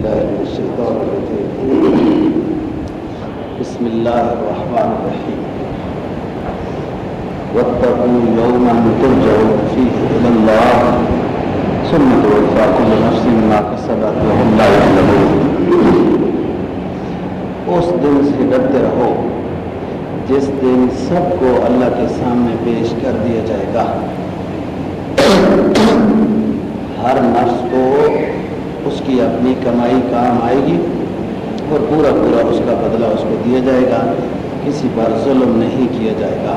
بالله من الشيطان الرجيم. بسم الله الرحمن الرحيم. واتقوا يوما ترجعون فيه إلى الله، ثم توفى كل نفس ما كسبت وهم لا يظلمون اس دن سے ڈرتے رہو، جس دن سب کو اللہ کے سامنے پیش کر دیا جائے گا۔ ہر نفس کو اس کی اپنی کمائی کام آئے گی اور پورا پورا اس کا بدلہ اس کو دیا جائے گا۔ کسی پر ظلم نہیں کیا جائے گا۔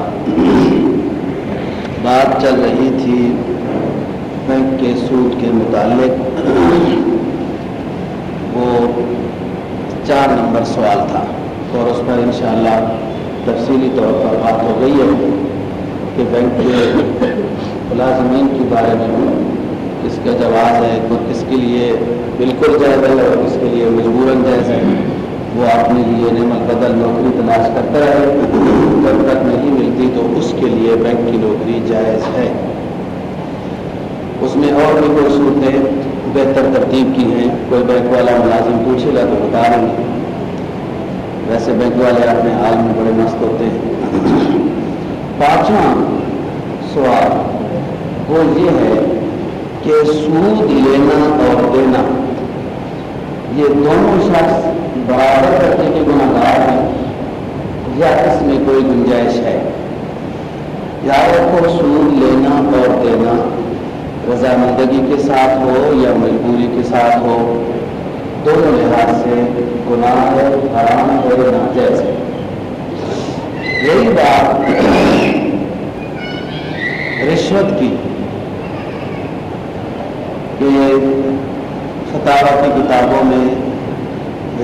بات چل رہی تھی بینک کے سود کے متعلق۔ وہ چار نمبر سوال تھا۔ اور اس پر انشاءاللہ تفصیلی طور پر بات ہو گئی ہے کہ بینک کے ملازمین کے بارے میں کس کا جواز ہے، تو کس کے لیے بالکل جائز ہے اور کس کے لیے مجبوراً جائز ہے۔ وہ اپنے لیے نعمت بدل نوکری تلاش کرتا ہے۔ جب تک نہیں ملتی تو اس کے لیے بینک کی نوکری جائز ہے۔ اس میں اور بھی کوئی صورتیں بہتر ترتیب کی ہیں۔ کوئی بینک والا ملازم پوچھے گا تو بتا رہے ہیں ویسے بینک والے اپنے حال میں بڑے مست ہوتے ہیں۔ پانچواں سوال وہ یہ ہے کہ سود لینا اور دینا۔ یہ دونوں شخص برابر کرنے کے گناہ گار ہیں یا اس میں کوئی گنجائش ہے۔ یاد رکھو، سود لینا اور دینا رضامندگی کے ساتھ ہو یا مجبوری کے ساتھ ہو، دونوں لحاظ سے گناہ ہے، حرام ہے، ناجائز ہے۔ یہی بات رشوت کی۔ کہ فتح کی کتابوں میں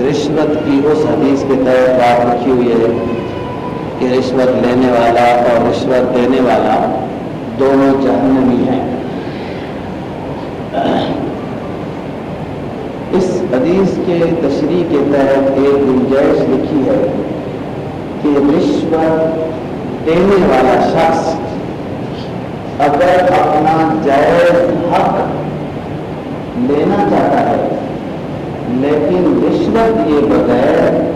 رشوت کی اس حدیث کے تحت بات رکھی ہوئی ہے کہ رشوت لینے والا اور رشوت دینے والا دونوں جہنمی ہیں۔ اس حدیث کے تشریح کے تحت ایک گنجائش لکھی ہے کہ رشوت دینے والا شخص اگر اپنا جائز حق لینا چاہتا ہے۔ لیکن رشوت دیے بغیر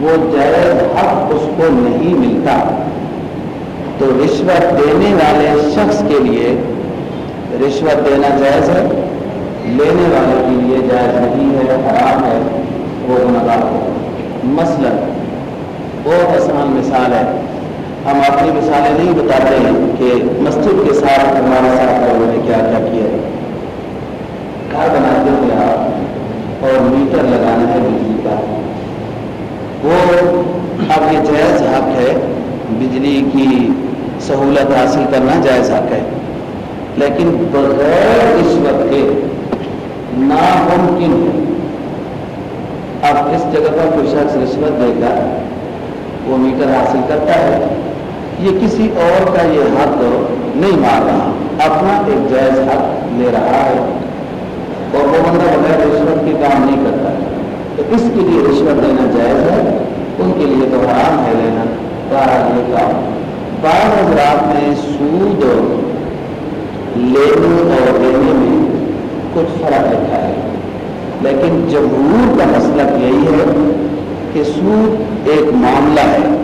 وہ جائز حق اس کو نہیں ملتا۔ تو رشوت دینے والے شخص کے لیے رشوت دینا جائز ہے، لینے والے کے لیے جائز نہیں ہے، حرام ہے، وہ مدار ہو۔ مثلا، بہت آسان مثال ہے۔ ہم اپنی مثالیں نہیں بتاتے ہیں کہ مسجد کے ساتھ، ہمارے ساتھ لوگوں نے کیا کیا کیا ہے۔ گھر بناتے ہوئے آپ اور میٹر لگانا ہے بجلی کا جی وہ اب یہ جائز حق ہے، بجلی کی سہولت حاصل کرنا جائز حق ہے۔ لیکن بغیر رشوت کے ناممکن ہے۔ اب اس جگہ پر کوئی شخص رشوت دے گا، وہ میٹر حاصل کرتا ہے۔ یہ کسی اور کا یہ حق نہیں مار رہا۔ اپنا ایک جائز حق لے رہا ہے۔ اور وہ بندہ بغیر رشوت کے کام نہیں کرتا۔ تو اس کے لیے رشوت دینا جائز ہے، ان کے لیے تو حرام ہے لینا۔ بہرحال یہ کام۔ بعض حضرات نے سود لینے اور دینے میں کچھ فرق رکھا ہے۔ لیکن جمہور کا مسئلہ یہی ہے کہ سود ایک معاملہ ہے۔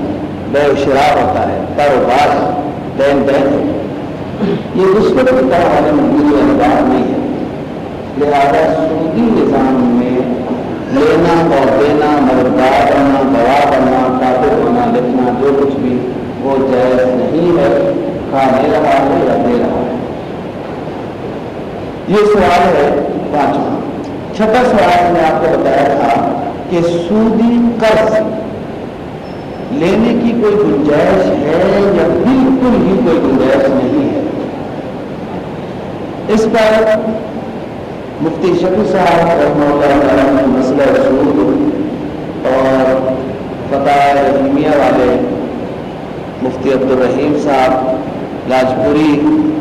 بے شراب ہوتا ہے، کاروبار ہے دین دین ہے۔ یہ رشوت کی طرح والے مجبوری والی نہیں ہے۔ لہذا سودی نظام میں لینا اور دینا، مددگار بننا گواہ بننا کاتب ہونا لکھنا، جو کچھ بھی وہ جائز نہیں ہے کھا لے رہا ہے یا دے رہا ہے۔ یہ سوال ہے پانچواں۔ چھٹا سوال میں آپ کو بتایا تھا کہ سودی قرض لینے کی کوئی گنجائش ہے یا بالکل ہی کوئی گنجائش نہیں ہے۔ اس پر مفتی شفیع صاحب رحمہ اللہ تعالیٰ مسئلہ سود اور فتح رحمیہ والے مفتی عبد الرحیم صاحب لاجپوری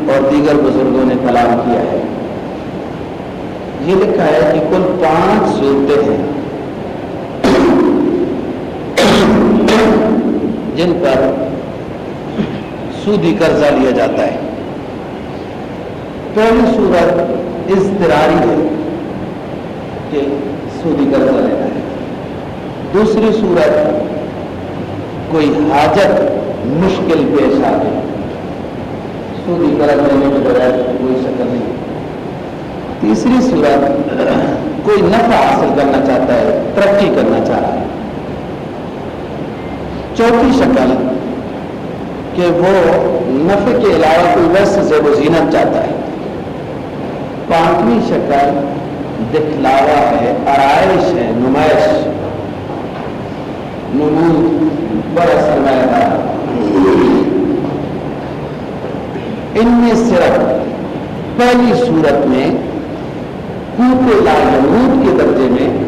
اور دیگر بزرگوں نے کلام کیا ہے۔ یہ لکھا ہے کہ کل پانچ صورتیں ہیں جن پر سودی قرضہ لیا جاتا ہے۔ پہلی صورت اضطراری ہے کہ سودی قرضہ لینا ہے۔ دوسری صورت، کوئی حاجت مشکل پیش آ گئی۔ سودی قرض لینے کے بغیر کوئی شکل نہیں۔ تیسری صورت، کوئی نفع حاصل کرنا چاہتا ہے، ترقی کرنا چاہ رہا ہے۔ چوتھی شکل، کہ وہ نفع کے علاوہ کوئی ویسے سے وہ زینت چاہتا ہے۔ پانچویں شکل دکھلاوا ہے، آرائش ہے، نمائش۔ نمود بڑا سرمایہ۔ دار ان میں صرف پہلی صورت میں لانود کے درجے میں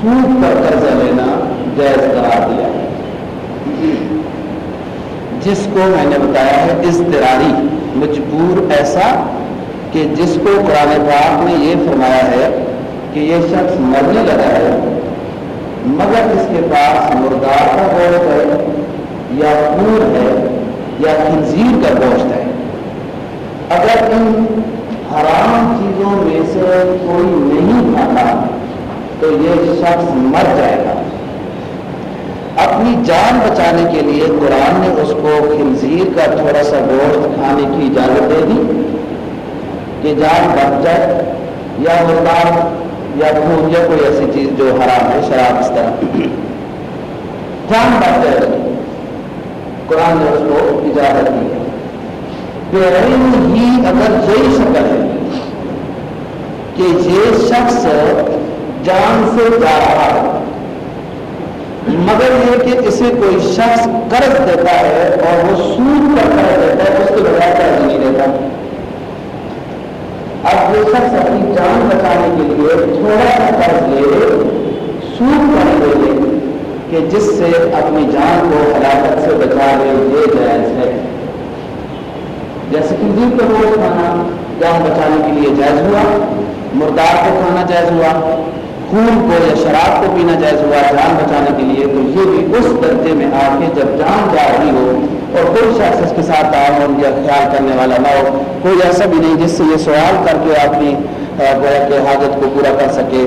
سود پر قرضہ لینا جائز قرار دیا ہے۔ جس کو میں نے بتایا ہے، اضطراری، مجبور، ایسا کہ جس کو قرآن پاک نے یہ فرمایا ہے کہ یہ شخص مرنے لگا ہے، مگر اس کے پاس مردار کا گوشت ہے، یا پور ہے، یا خنزیر کا گوشت ہے۔ اگر ان حرام چیزوں میں سے کوئی نہیں کھاتا، تو یہ شخص مر جائے گا۔ اپنی جان بچانے کے لیے قرآن نے اس کو خنزیر کا تھوڑا سا گوشت کھانے کی اجازت دے دی۔ کہ جان بچ جائے، یا مردار یا خون یا کوئی ایسی چیز جو حرام ہے شراب اس طرح۔ جان بچ جائے قرآن نے اس کو اجازت دی۔ ہے ہی اگر یہی شکل ہے، کہ یہ شخص جان سے جا رہا ہے، مگر یہ کہ اسے کوئی شخص قرض دیتا ہے اور وہ سود پر قرض دیتا ہے، اس کے بغیر قرض نہیں دیتا۔ اب یہ شخص اپنی جان بچانے کے لیے تھوڑا سا قرض لے سود پر لے لے کہ جس سے اپنی جان کو ہلاکت سے بچا لے، یہ جائز ہے۔ جیسے خنزیر کا گوشت کھانا جان بچانے کے لیے جائز ہوا، مردار کو کھانا جائز ہوا۔ خون کو یا شراب کو پینا جائز ہوا، جان بچانے کے لیے، تو یہ بھی اس درجے میں آ کے جب جان جا رہی ہو اور کوئی شخص اس کے ساتھ تعاون یا خیال کرنے والا نہ ہو، کوئی ایسا بھی نہیں جس سے یہ سوال کر کے اپنی گویا حاجت کو پورا کر سکے۔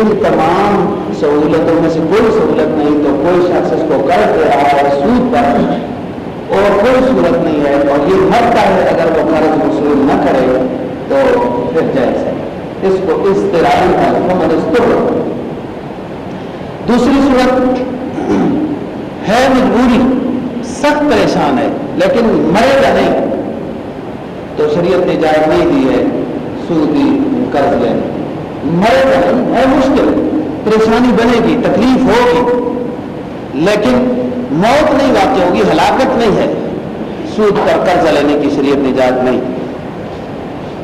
ان تمام سہولتوں میں سے کوئی سہولت نہیں تو کوئی شخص اس کو قرض دے رہا ہے سود پر اور کوئی صورت نہیں ہے اور یہ مرتا ہے اگر وہ قرض وصول نہ کرے تو پھر جائز ہے۔ اس کو اس طرح دوسری صورت ہے مجبوری۔ سخت پریشان ہے، لیکن مرے گا نہیں، تو شریعت نے اجازت نہیں دی ہے۔ سودی قرض لینے مرے گا نہیں، ہے مشکل۔ پریشانی بنے گی، تکلیف ہوگی۔ لیکن موت نہیں واقع ہوگی، ہلاکت نہیں ہے۔ سود پر قرضہ لینے کی شریعت نجات نہیں۔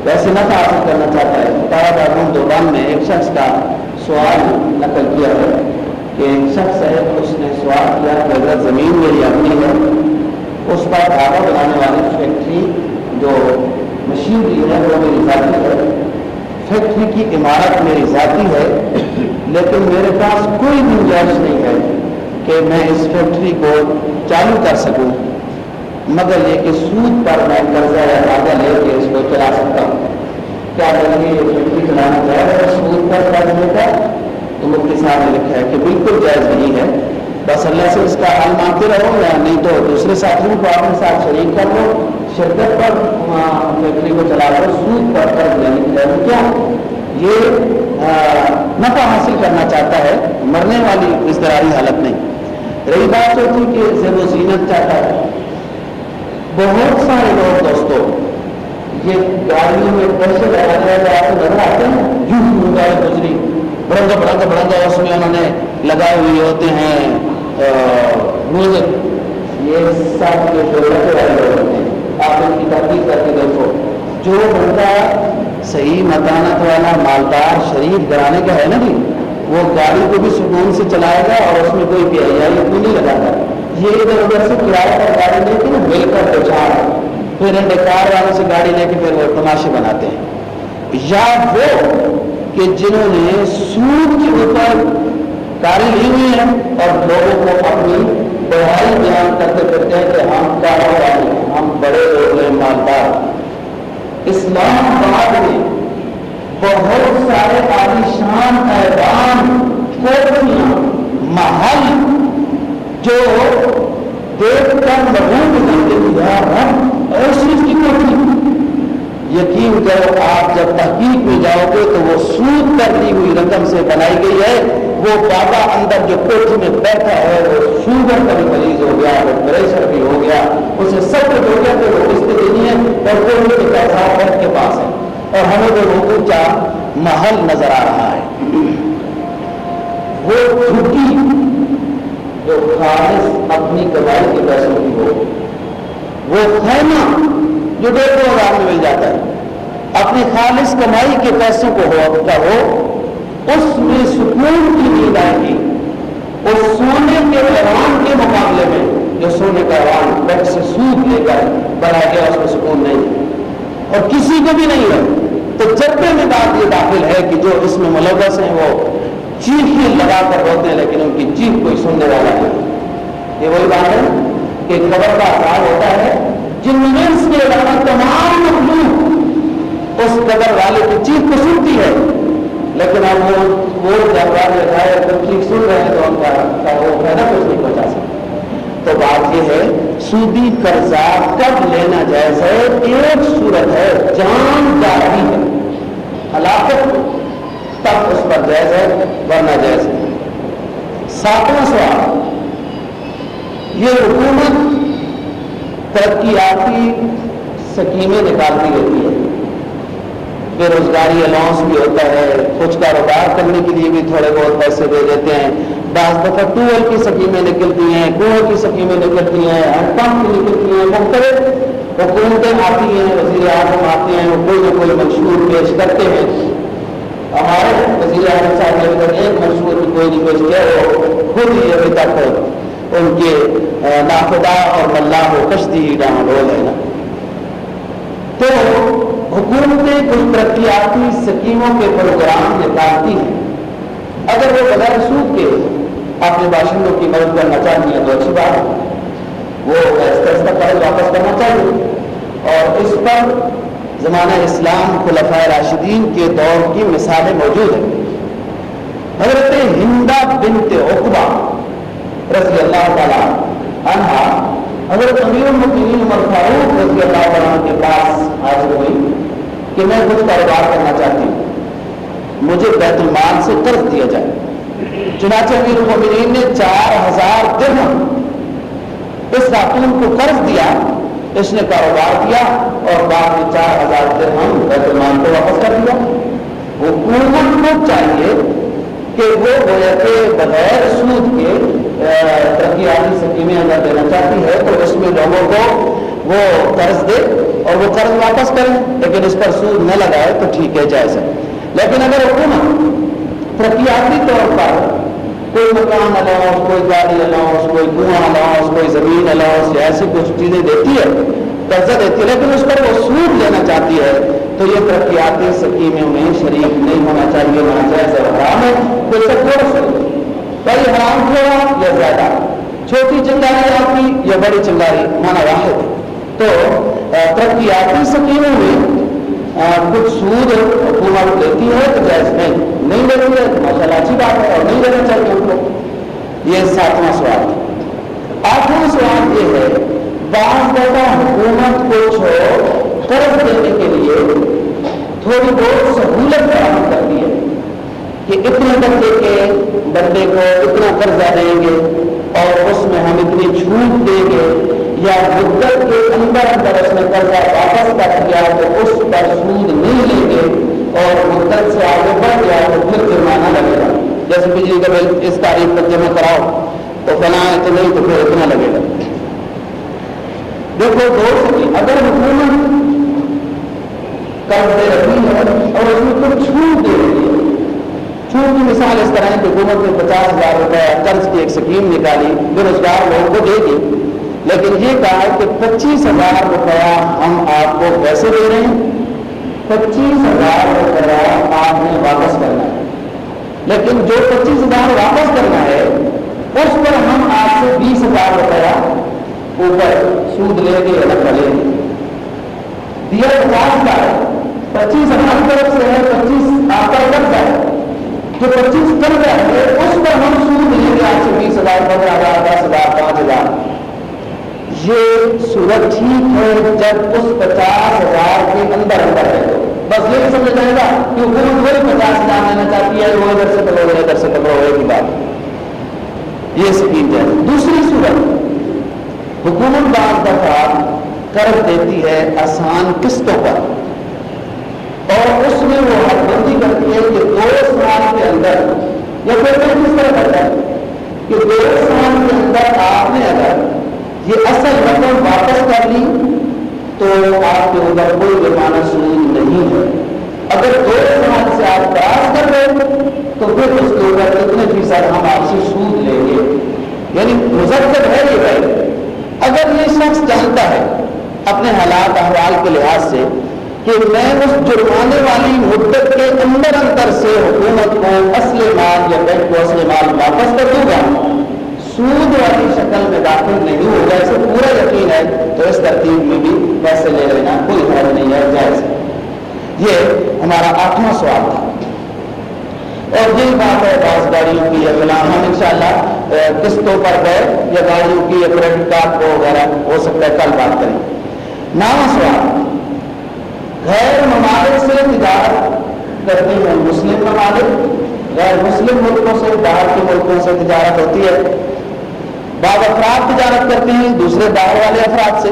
ویسے نفع حاصل کرنا چاہتا ہے تارا دوران میں ایک شخص کا سوال نقل کیا ہے کہ ایک شخص ہے، اس نے سوال کیا کہ اگر زمین میری اپنی ہے، اس پر دھاگا بنانے والی فیکٹری جو مشینری ہے، وہ میری ذاتی ہے۔ فیکٹری کی عمارت میری ذاتی ہے، لیکن میرے پاس کوئی گنجائش نہیں ہے کہ میں اس فیکٹری کو چالو کر سکوں۔ مگر یہ کہ سود پر میں قرضہ یا فائدہ لے کے اس کو چلا سکتا ہوں۔ کیا یہ فیکٹری چلانا چاہے سود پر قرض لے کر تو مفتی صاحب نے لکھا ہے کہ بالکل جائز نہیں ہے۔ بس اللہ سے اس کا حل مانگتے رہو یا نہیں تو دوسرے ساتھیوں کو اپنے ساتھ شریک کر لو۔ شرکت پر فیکٹری کو چلا کر سود پر قرض لینے کی کیا؟ یہ نفع حاصل کرنا چاہتا ہے۔ مرنے والی اضطراری حالت نہیں۔ رہی بات ہوتی کہ زیب و زینت چاہتا ہے۔ بہت سارے لوگ دوستوں یہ گاڑیوں میں پیسے لگانے والے آپ کو نظر آتے ہیں، یوں یوں گاڑی گزری۔ بڑا بڑا بڑا اس میں انہوں نے لگائے ہوئے ہوتے ہیں میوزک یہ سب کے جو لگے والے لوگ ہوتے ہیں۔ آپ ان کی تحقیق کر کے دیکھو۔ جو بندہ صحیح متانت والا مالدار شریف گرانے کا ہے نا جی وہ گاڑی کو بھی سکون سے چلائے گا اور اس میں کوئی پیائی کو نہیں لگا گا یہ ادھر ادھر سے کرایہ پر گاڑی لے کے مل کر بچا پھر کار والوں سے گاڑی لے کے پھر وہ تماشے بناتے ہیں۔ یا وہ کہ جنہوں نے سود کے اوپر گاڑی لی ہوئی ہے اور لوگوں کو اپنی بڑھائی بیان کرتے پھرتے ہیں کہ ہم کاروباری ہم بڑے لوگ ہیں، مالدار۔ اسلام بعد میں بہت سارے عالیشان ایوان کوٹیاں، محل جو دیکھ کر لوگوں کو کرتے دیا رب ایسی کی کوٹھی یقین کرو، آپ جب تحقیق میں جاؤ گے تو وہ سود کرتی ہوئی رقم سے بنائی گئی ہے۔ وہ بابا اندر جو کوٹھی میں بیٹھا ہے، وہ شوگر کا بھی مریض ہو گیا، وہ پریشر بھی ہو گیا۔ اسے سب کچھ ہو گیا کہ وہ قسط دینی ہے اور کوئی کے پیسہ بیٹھ کے پاس ہے اور ہمیں وہ لوگوں کا محل نظر آ رہا ہے۔ وہ جھوٹی جو خالص اپنی کمائی کے پیسوں کی ہو۔ وہ خیمہ جو ڈیڑھ ہزار میں مل جاتا ہے، اپنی خالص کمائی کے پیسوں کو ہو کا ہو، اس میں سکون کی نیند آئے گی۔ اس سونے کے ایوان کے مقابلے میں جو سونے کا ایوان بینک سے سود لے کر بنا گیا، اس میں سکون نہیں۔ اور کسی کو بھی نہیں ہے۔ تو جبے میں بات یہ داخل ہے کہ جو اس میں ملوث ہیں وہ چیخیں لگا کر ہوتے ہیں، لیکن ان کی چیخ کوئی سننے والا نہیں۔ یہ وہی بات ہے کہ خبر کا اثر ہوتا ہے، جن کے علاوہ تمام مخلوق اس قدر والے کی چیز کو سنتی ہے، لیکن اب وہ وہ جانور لگائے تو ٹھیک سن رہے ہیں تو ان کا وہ فائدہ کچھ نہیں پہنچا سکتے تو بات یہ ہے، سودی قرضہ کب لینا جائز ہے؟ ایک صورت ہے، جان جا ہے۔ ہلاکت تب اس پر جائز ہے، ورنہ جائز ہے ساتواں سوال۔ یہ حکومت ترقیاتی سکیمیں نکالتی رہتی ہے۔ بے روزگاری الاؤنس بھی ہوتا ہے، کچھ کاروبار کرنے کے لیے بھی تھوڑے بہت پیسے دے دیتے ہیں۔ بعض دفعہ ٹویل کی سکیمیں نکلتی ہیں کنویں کی سکیمیں نکلتی ہیں ہینڈ پمپ کی نکلتی ہیں۔ مختلف حکومتیں آتی ہیں، وزیر اعظم آتے ہیں، وہ کوئی نہ کوئی منشور پیش کرتے ہیں۔ ہمارے وزیر اعظم صاحب نے اگر ایک منشور کی کوئی نہیں پیش کیا، وہ خود ہی ابھی تک ان کے ناخدا اور ملا ہو کشتی ڈاؤن رول ہے نا۔ تو حکومتیں کچھ ترقیاتی سکیموں کے پروگرام نکالتی ہیں۔ اگر وہ بغیر سود کے اپنے باشندوں کی مدد کرنا چاہتی ہیں تو اچھی بات ہے۔ وہ ایسا ایسا قرض واپس کرنا چاہیے۔ اور اس پر زمانہ اسلام خلفۂ راشدین کے دور کی مثالیں موجود ہیں۔ حضرت ہندا بنت عقبہ رضی اللہ تعالیٰ عنہ حضرت امیر المکین عمر فاروق رضی اللہ تعالیٰ کے پاس حاضر ہوئی کہ میں کچھ کاروبار کرنا چاہتی ہوں۔ مجھے بیت المال سے قرض دیا جائے۔ چنانچہ امیر المکین نے چار ہزار درہم اس خاتون کو قرض دیا۔ اس نے کاروبار کیا اور بعد میں چار ہزار درہم بیت المال کو واپس کر دیا۔ حکومت کو چاہیے کہ وہ گویا کے بغیر سود کے ترقیاتی سکیمیں اگر دینا چاہتی ہے تو اس میں لوگوں کو وہ قرض دے اور وہ قرض واپس کریں۔ لیکن اس پر سود نہ لگائے تو ٹھیک ہے، جائز ہے۔ لیکن اگر حکومت ترقیاتی طور پر کوئی مکان الاؤنس کوئی گاڑی الاؤنس کوئی کنواں الاؤنس کوئی زمین الاؤنس ایسی کچھ چیزیں دیتی ہے قرضہ دیتی ہے، لیکن اس پر وہ سود لینا چاہتی ہے۔ تو یہ ترقیاتی سکیموں میں شریک نہیں ہونا چاہیے نہ اور حرام ہے تو سب تھوڑا سا بھائی حرام تھوڑا یا زیادہ؟ چھوٹی چنگاری آپ کی یا بڑی چنگاری؟ مانا واحد۔ ہے تو ترقیاتی سکیموں میں کچھ سود حکومت لیتی ہے تو جائز نہیں۔ نہیں لیتی ہے ماشاء اللہ اچھی بات ہے، اور نہیں لینا چاہیے ان کو یہ ساتواں سوال ہے۔ آٹھواں سوال یہ ہے، بعض دفعہ حکومت کچھ قرض دینے کے لیے تھوڑی بہت سہولت فراہم کرتی ہے کہ اتنے بندے کے بندے کو اتنا قرضہ دیں گے اور اس میں ہم اتنی چھوٹ دیں گے، یا مدت کے اندر اندر اس نے قرضہ واپس کر دیا تو اس پر سود نہیں لیں گے۔ اور مدت سے آگے بڑھ گیا تو پھر جرمانہ لگے گا۔ جیسے بجلی کا بل اس تاریخ پر جمع کراؤ تو فلاں تو نہیں تو پھر اتنا لگے گا۔ دیکھو دوست جی، اگر حکومت قرض دے رہی ہے اور اس میں کچھ چھوٹ دے رہی ہے، چھوٹ کی مثال اس طرح ہے کہ حکومت نے پچاس ہزار روپے قرض کی ایک سکیم نکالی بے روزگار لوگوں کو دے دی۔ لیکن یہ کہا کہ پچیس ہزار روپیہ ہم آپ کو پیسے دے رہے ہیں۔ پچیس ہزار روپیہ آپ نے واپس کرنا ہے۔ لیکن جو پچیس ہزار واپس کرنا ہے، اس پر ہم آپ سے بیس ہزار روپیہ اوپر سود لیں گے الگ لیں۔ گے دیا پچاس ہزار پچیس ہماری طرف سے ہے، پچیس آپ کا قرض ہے۔ جو پچیس قرض ہے، اس پر ہم سود لیں گے آج سے بیس ہزار، پندرہ ہزار، دس ہزار، پانچ ہزار۔ یہ صورت ٹھیک ہے جب اس پچاس ہزار کے اندر اندر ہے۔ بس یہ سمجھ جائے گا کہ حکومت وہی پچاس ہزار لینا چاہتی ہے وہ ادھر سے پکڑو ادھر سے پکڑو، ایک ہی بات یہ سکیم جائے دوسری صورت، حکومت بعض دفعہ قرض دیتی ہے آسان قسطوں پر۔ اور اس میں وہ حد بندی کرتی ہے کہ دو سال کے اندر، یا پھر کس طرح کرتا ہے؟ کہ دو سال کے اندر آپ نے اگر یہ اصل رقم واپس کر لی تو آپ کے اوپر کوئی جرمانہ سود نہیں ہے۔ اگر دو سال سے آپ کراس کر رہے تو پھر اس کے اوپر کتنے فیصد ہم آپ سے سود لیں گے۔ یعنی مزدد ہے یہ بھائی اگر یہ شخص جانتا ہے اپنے حالات احوال کے لحاظ سے کہ میں اس جرمانے والی مدت کے اندر اندر ترتیب میں بھی پیسے لے لینا، کوئی حرض نہیں ہے، جائز یہ ہمارا آٹھواں سوال تھا۔ اور یہی بات ہے بعض گاڑیوں کی، یا ہم انشاءاللہ قسطوں پر گئے، یا گاڑیوں کی، یا کریڈٹ کارڈ کو وغیرہ، ہو سکتا ہے کل بات کریں۔ نواں سوال، غیر ممالک سے تجارت کرتے ہیں مسلم ممالک؟ غیر مسلم ملکوں سے، باہر کے ملکوں سے تجارت ہوتی ہے۔ بعض افراد تجارت کرتے ہیں، دوسرے باہر والے افراد سے۔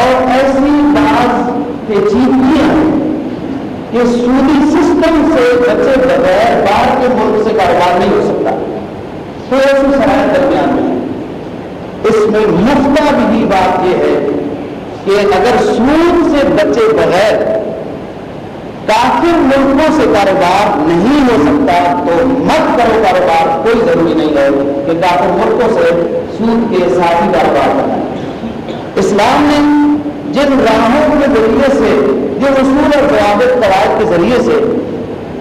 اور ایسی بعض پیچیدگیاں جی کہ سودی سسٹم سے بچے بغیر باہر کے ملک سے کاروبار نہیں ہو سکتا۔ تو ایسی شرائط درمیان میں اس میں مفتہ بھی بات یہ ہے کہ اگر سود سے بچے بغیر کافر ملکوں سے کاروبار نہیں ہو سکتا، تو مت کرو کاروبار، کوئی ضروری نہیں ہے کہ کافر ملکوں سے سود کے ساتھ ہی کاروبار کرنا۔ اسلام نے جن راہوں کے ذریعے سے جن اصول اور ضوابط قواعد کے ذریعے سے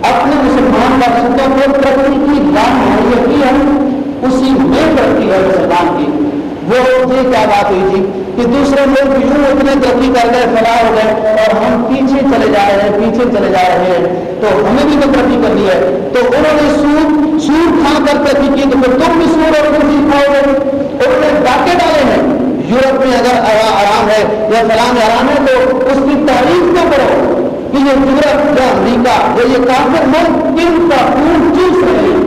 اپنے مسلمان بادشاہوں کو ترقی کی لام مہیا کی ہے اسی میں ترقی ہے مسلمان کی۔ وہ یہ کیا بات ہوئی تھی کہ دوسرے لوگ یوں اتنے ترقی کر گئے، فلاح ہو گئے اور ہم پیچھے چلے جا رہے ہیں، پیچھے چلے جا رہے ہیں۔ تو ہمیں بھی تو ترقی کرنی ہے۔ تو انہوں نے سود سود کھا کر ترقی کی، تو پھر تم بھی سود اور کرسی کھاؤ گے۔ انہوں نے ڈاکے ڈالے ہیں۔ یورپ میں اگر آرام ہے یا فلاں آرام ہے تو اس کی تعریف کیوں کرو کہ یہ یورپ یا امریکہ یا یہ کافر ملک کن کا خون چوس رہے ہیں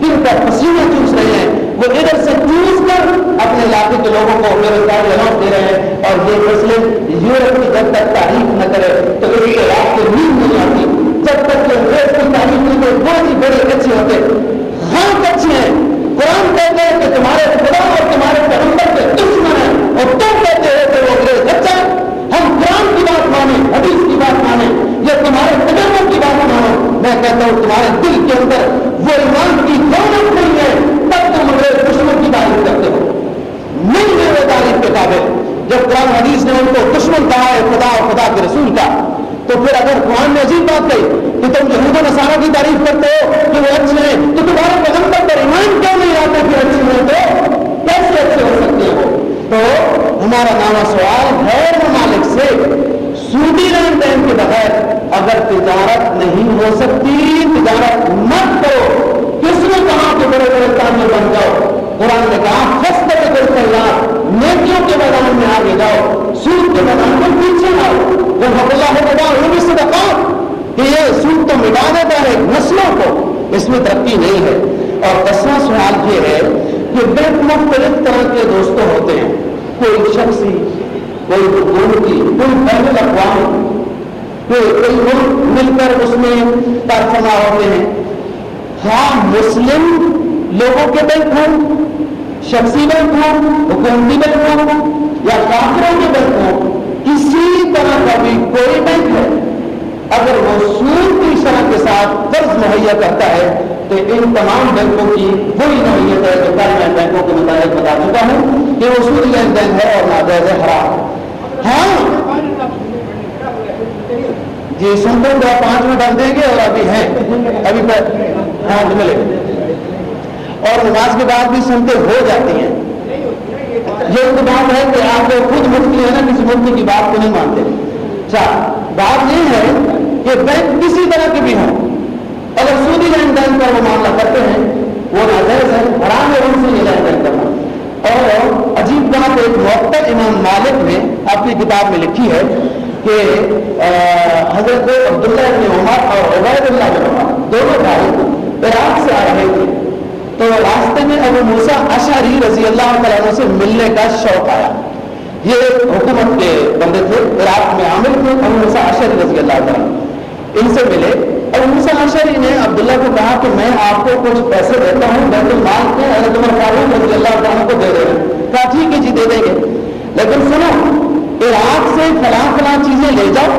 کن کا پسینہ چوس رہے ہیں۔ وہ ادھر سے چوس کر اپنے علاقے کے لوگوں کو بے روزگاری اناؤنس دے رہے ہیں اور یہ فیصلے یورپ کی جب تک تعریف نہ کرے تو اس کے راستے نیند نہیں آتی جب تک کہ انگریز کی تعریف نہیں کرے بہت ہی بڑے اچھے ہوتے۔ ہم اچھے ہیں۔ قرآن کہتے ہیں کہ تمہارے خدا اور تمہارے پیغمبر اور تم کہتے ہو کہ وہ انگریز اچھا ہم قرآن کی بات مانیں، حدیث کی بات مانیں، یا تمہارے تجربوں کی بات مانو میں کہتا ہوں تمہارے دل کے اندر وہ ایمان کی دولت نہیں ہے، تب تم انگریز دشمن کی تعریف کرتے ہو۔ نہیں ہے وہ تعریف کے قابل جب قرآن حدیث نے ان کو دشمن کہا ہے، خدا اور خدا کے رسول کا، تو پھر اگر قرآن نے عجیب بات کہی کہ تم یہود و نصارہ کی تعریف کرتے ہو کہ وہ اچھے ہیں، تو تمہارے پیغمبر پر ایمان کیوں نہیں آتے کہ اچھے ہیں تو کیسے اچھے ہو سکتے ہو تو ہمارا نامہ سوال غیر ممالک سے سودی لین دین کے بغیر اگر تجارت نہیں ہو سکتی، تجارت مت کرو۔ کس نے کہا کہ بڑے بڑے تاجر بن جاؤ؟ قرآن نے کہا خست نیکیوں کے میدان میں آگے جاؤ، سود کے میدان میں پیچھے آؤ جب حق اللہ ہو بھی صدقہ، کہ یہ سود تو مٹا دیتا ہے نسلوں کو، اس میں ترقی نہیں ہے۔ اور دسواں سوال یہ ہے کہ بے مختلف طرح کے دوستوں ہوتے ہیں۔ کوئی شخصی، کوئی حکومتی، کوئی بین الاقوامی کوئی کوئی ملک مل کر اس میں کارخانہ ہوتے ہیں۔ ہاں مسلم لوگوں کے بینک ہوں شخصی بینک ہوں حکومتی بینک ہوں یا کافروں کے بینک ہوں کسی طرح کا بھی کوئی بینک ہے۔ اگر وہ سود کی شرح کے ساتھ قرض مہیا کرتا ہے تو ان تمام بینکوں کی وہی نوعیت ہے جو کل میں بینکوں کے متعلق بتا چکا ہوں کہ وہ سود لین دین ہے اور ناجائز حرام۔ ہاں؟ جی سنتے ہیں پانچ منٹ ہم دیں گے اور ابھی ہیں۔ ابھی ہاں ملے۔ اور نماز کے بعد بھی سنتے ہو جاتی ہیں۔ یہ تو بات ہے کہ آپ خود مفتی ہے نا، کسی مفتی کی بات کو نہیں مانتے۔ اچھا بات یہ ہے کہ بینک کسی طرح کی بھی ہو اگر سودی لین دین پر وہ معاملہ کرتے ہیں، وہ ناجائز ہے حرام ہے، ان سے یہ لین دین کرنا۔ اور عجیب بات ایک موقع امام مالک نے اپنی کتاب میں لکھی ہے کہ حضرت عبداللہ ابن عمر اور عبید اللہ بن عمر دونوں بھائی عراق سے آ رہے تھے۔ تو راستے میں ابو موسا اشاری رضی اللہ تعالیٰ سے ملنے کا شوق آیا۔ یہ حکومت کے بندے تھے، عراق میں عامر تھے، ابو موسا اشری رضی اللہ تعالیٰ ان سے ملے۔ ابو موسا اشری نے عبداللہ کو کہا کہ میں آپ کو کچھ پیسے دیتا ہوں، بیت المال کے حضرت عمر فاروق رضی اللہ تعالیٰ کو دے دے رہے ہیں کہا، ٹھیک ہے جی دے دیں گے۔ لیکن سنو، عراق سے فلاں فلاں چیزیں لے جاؤ۔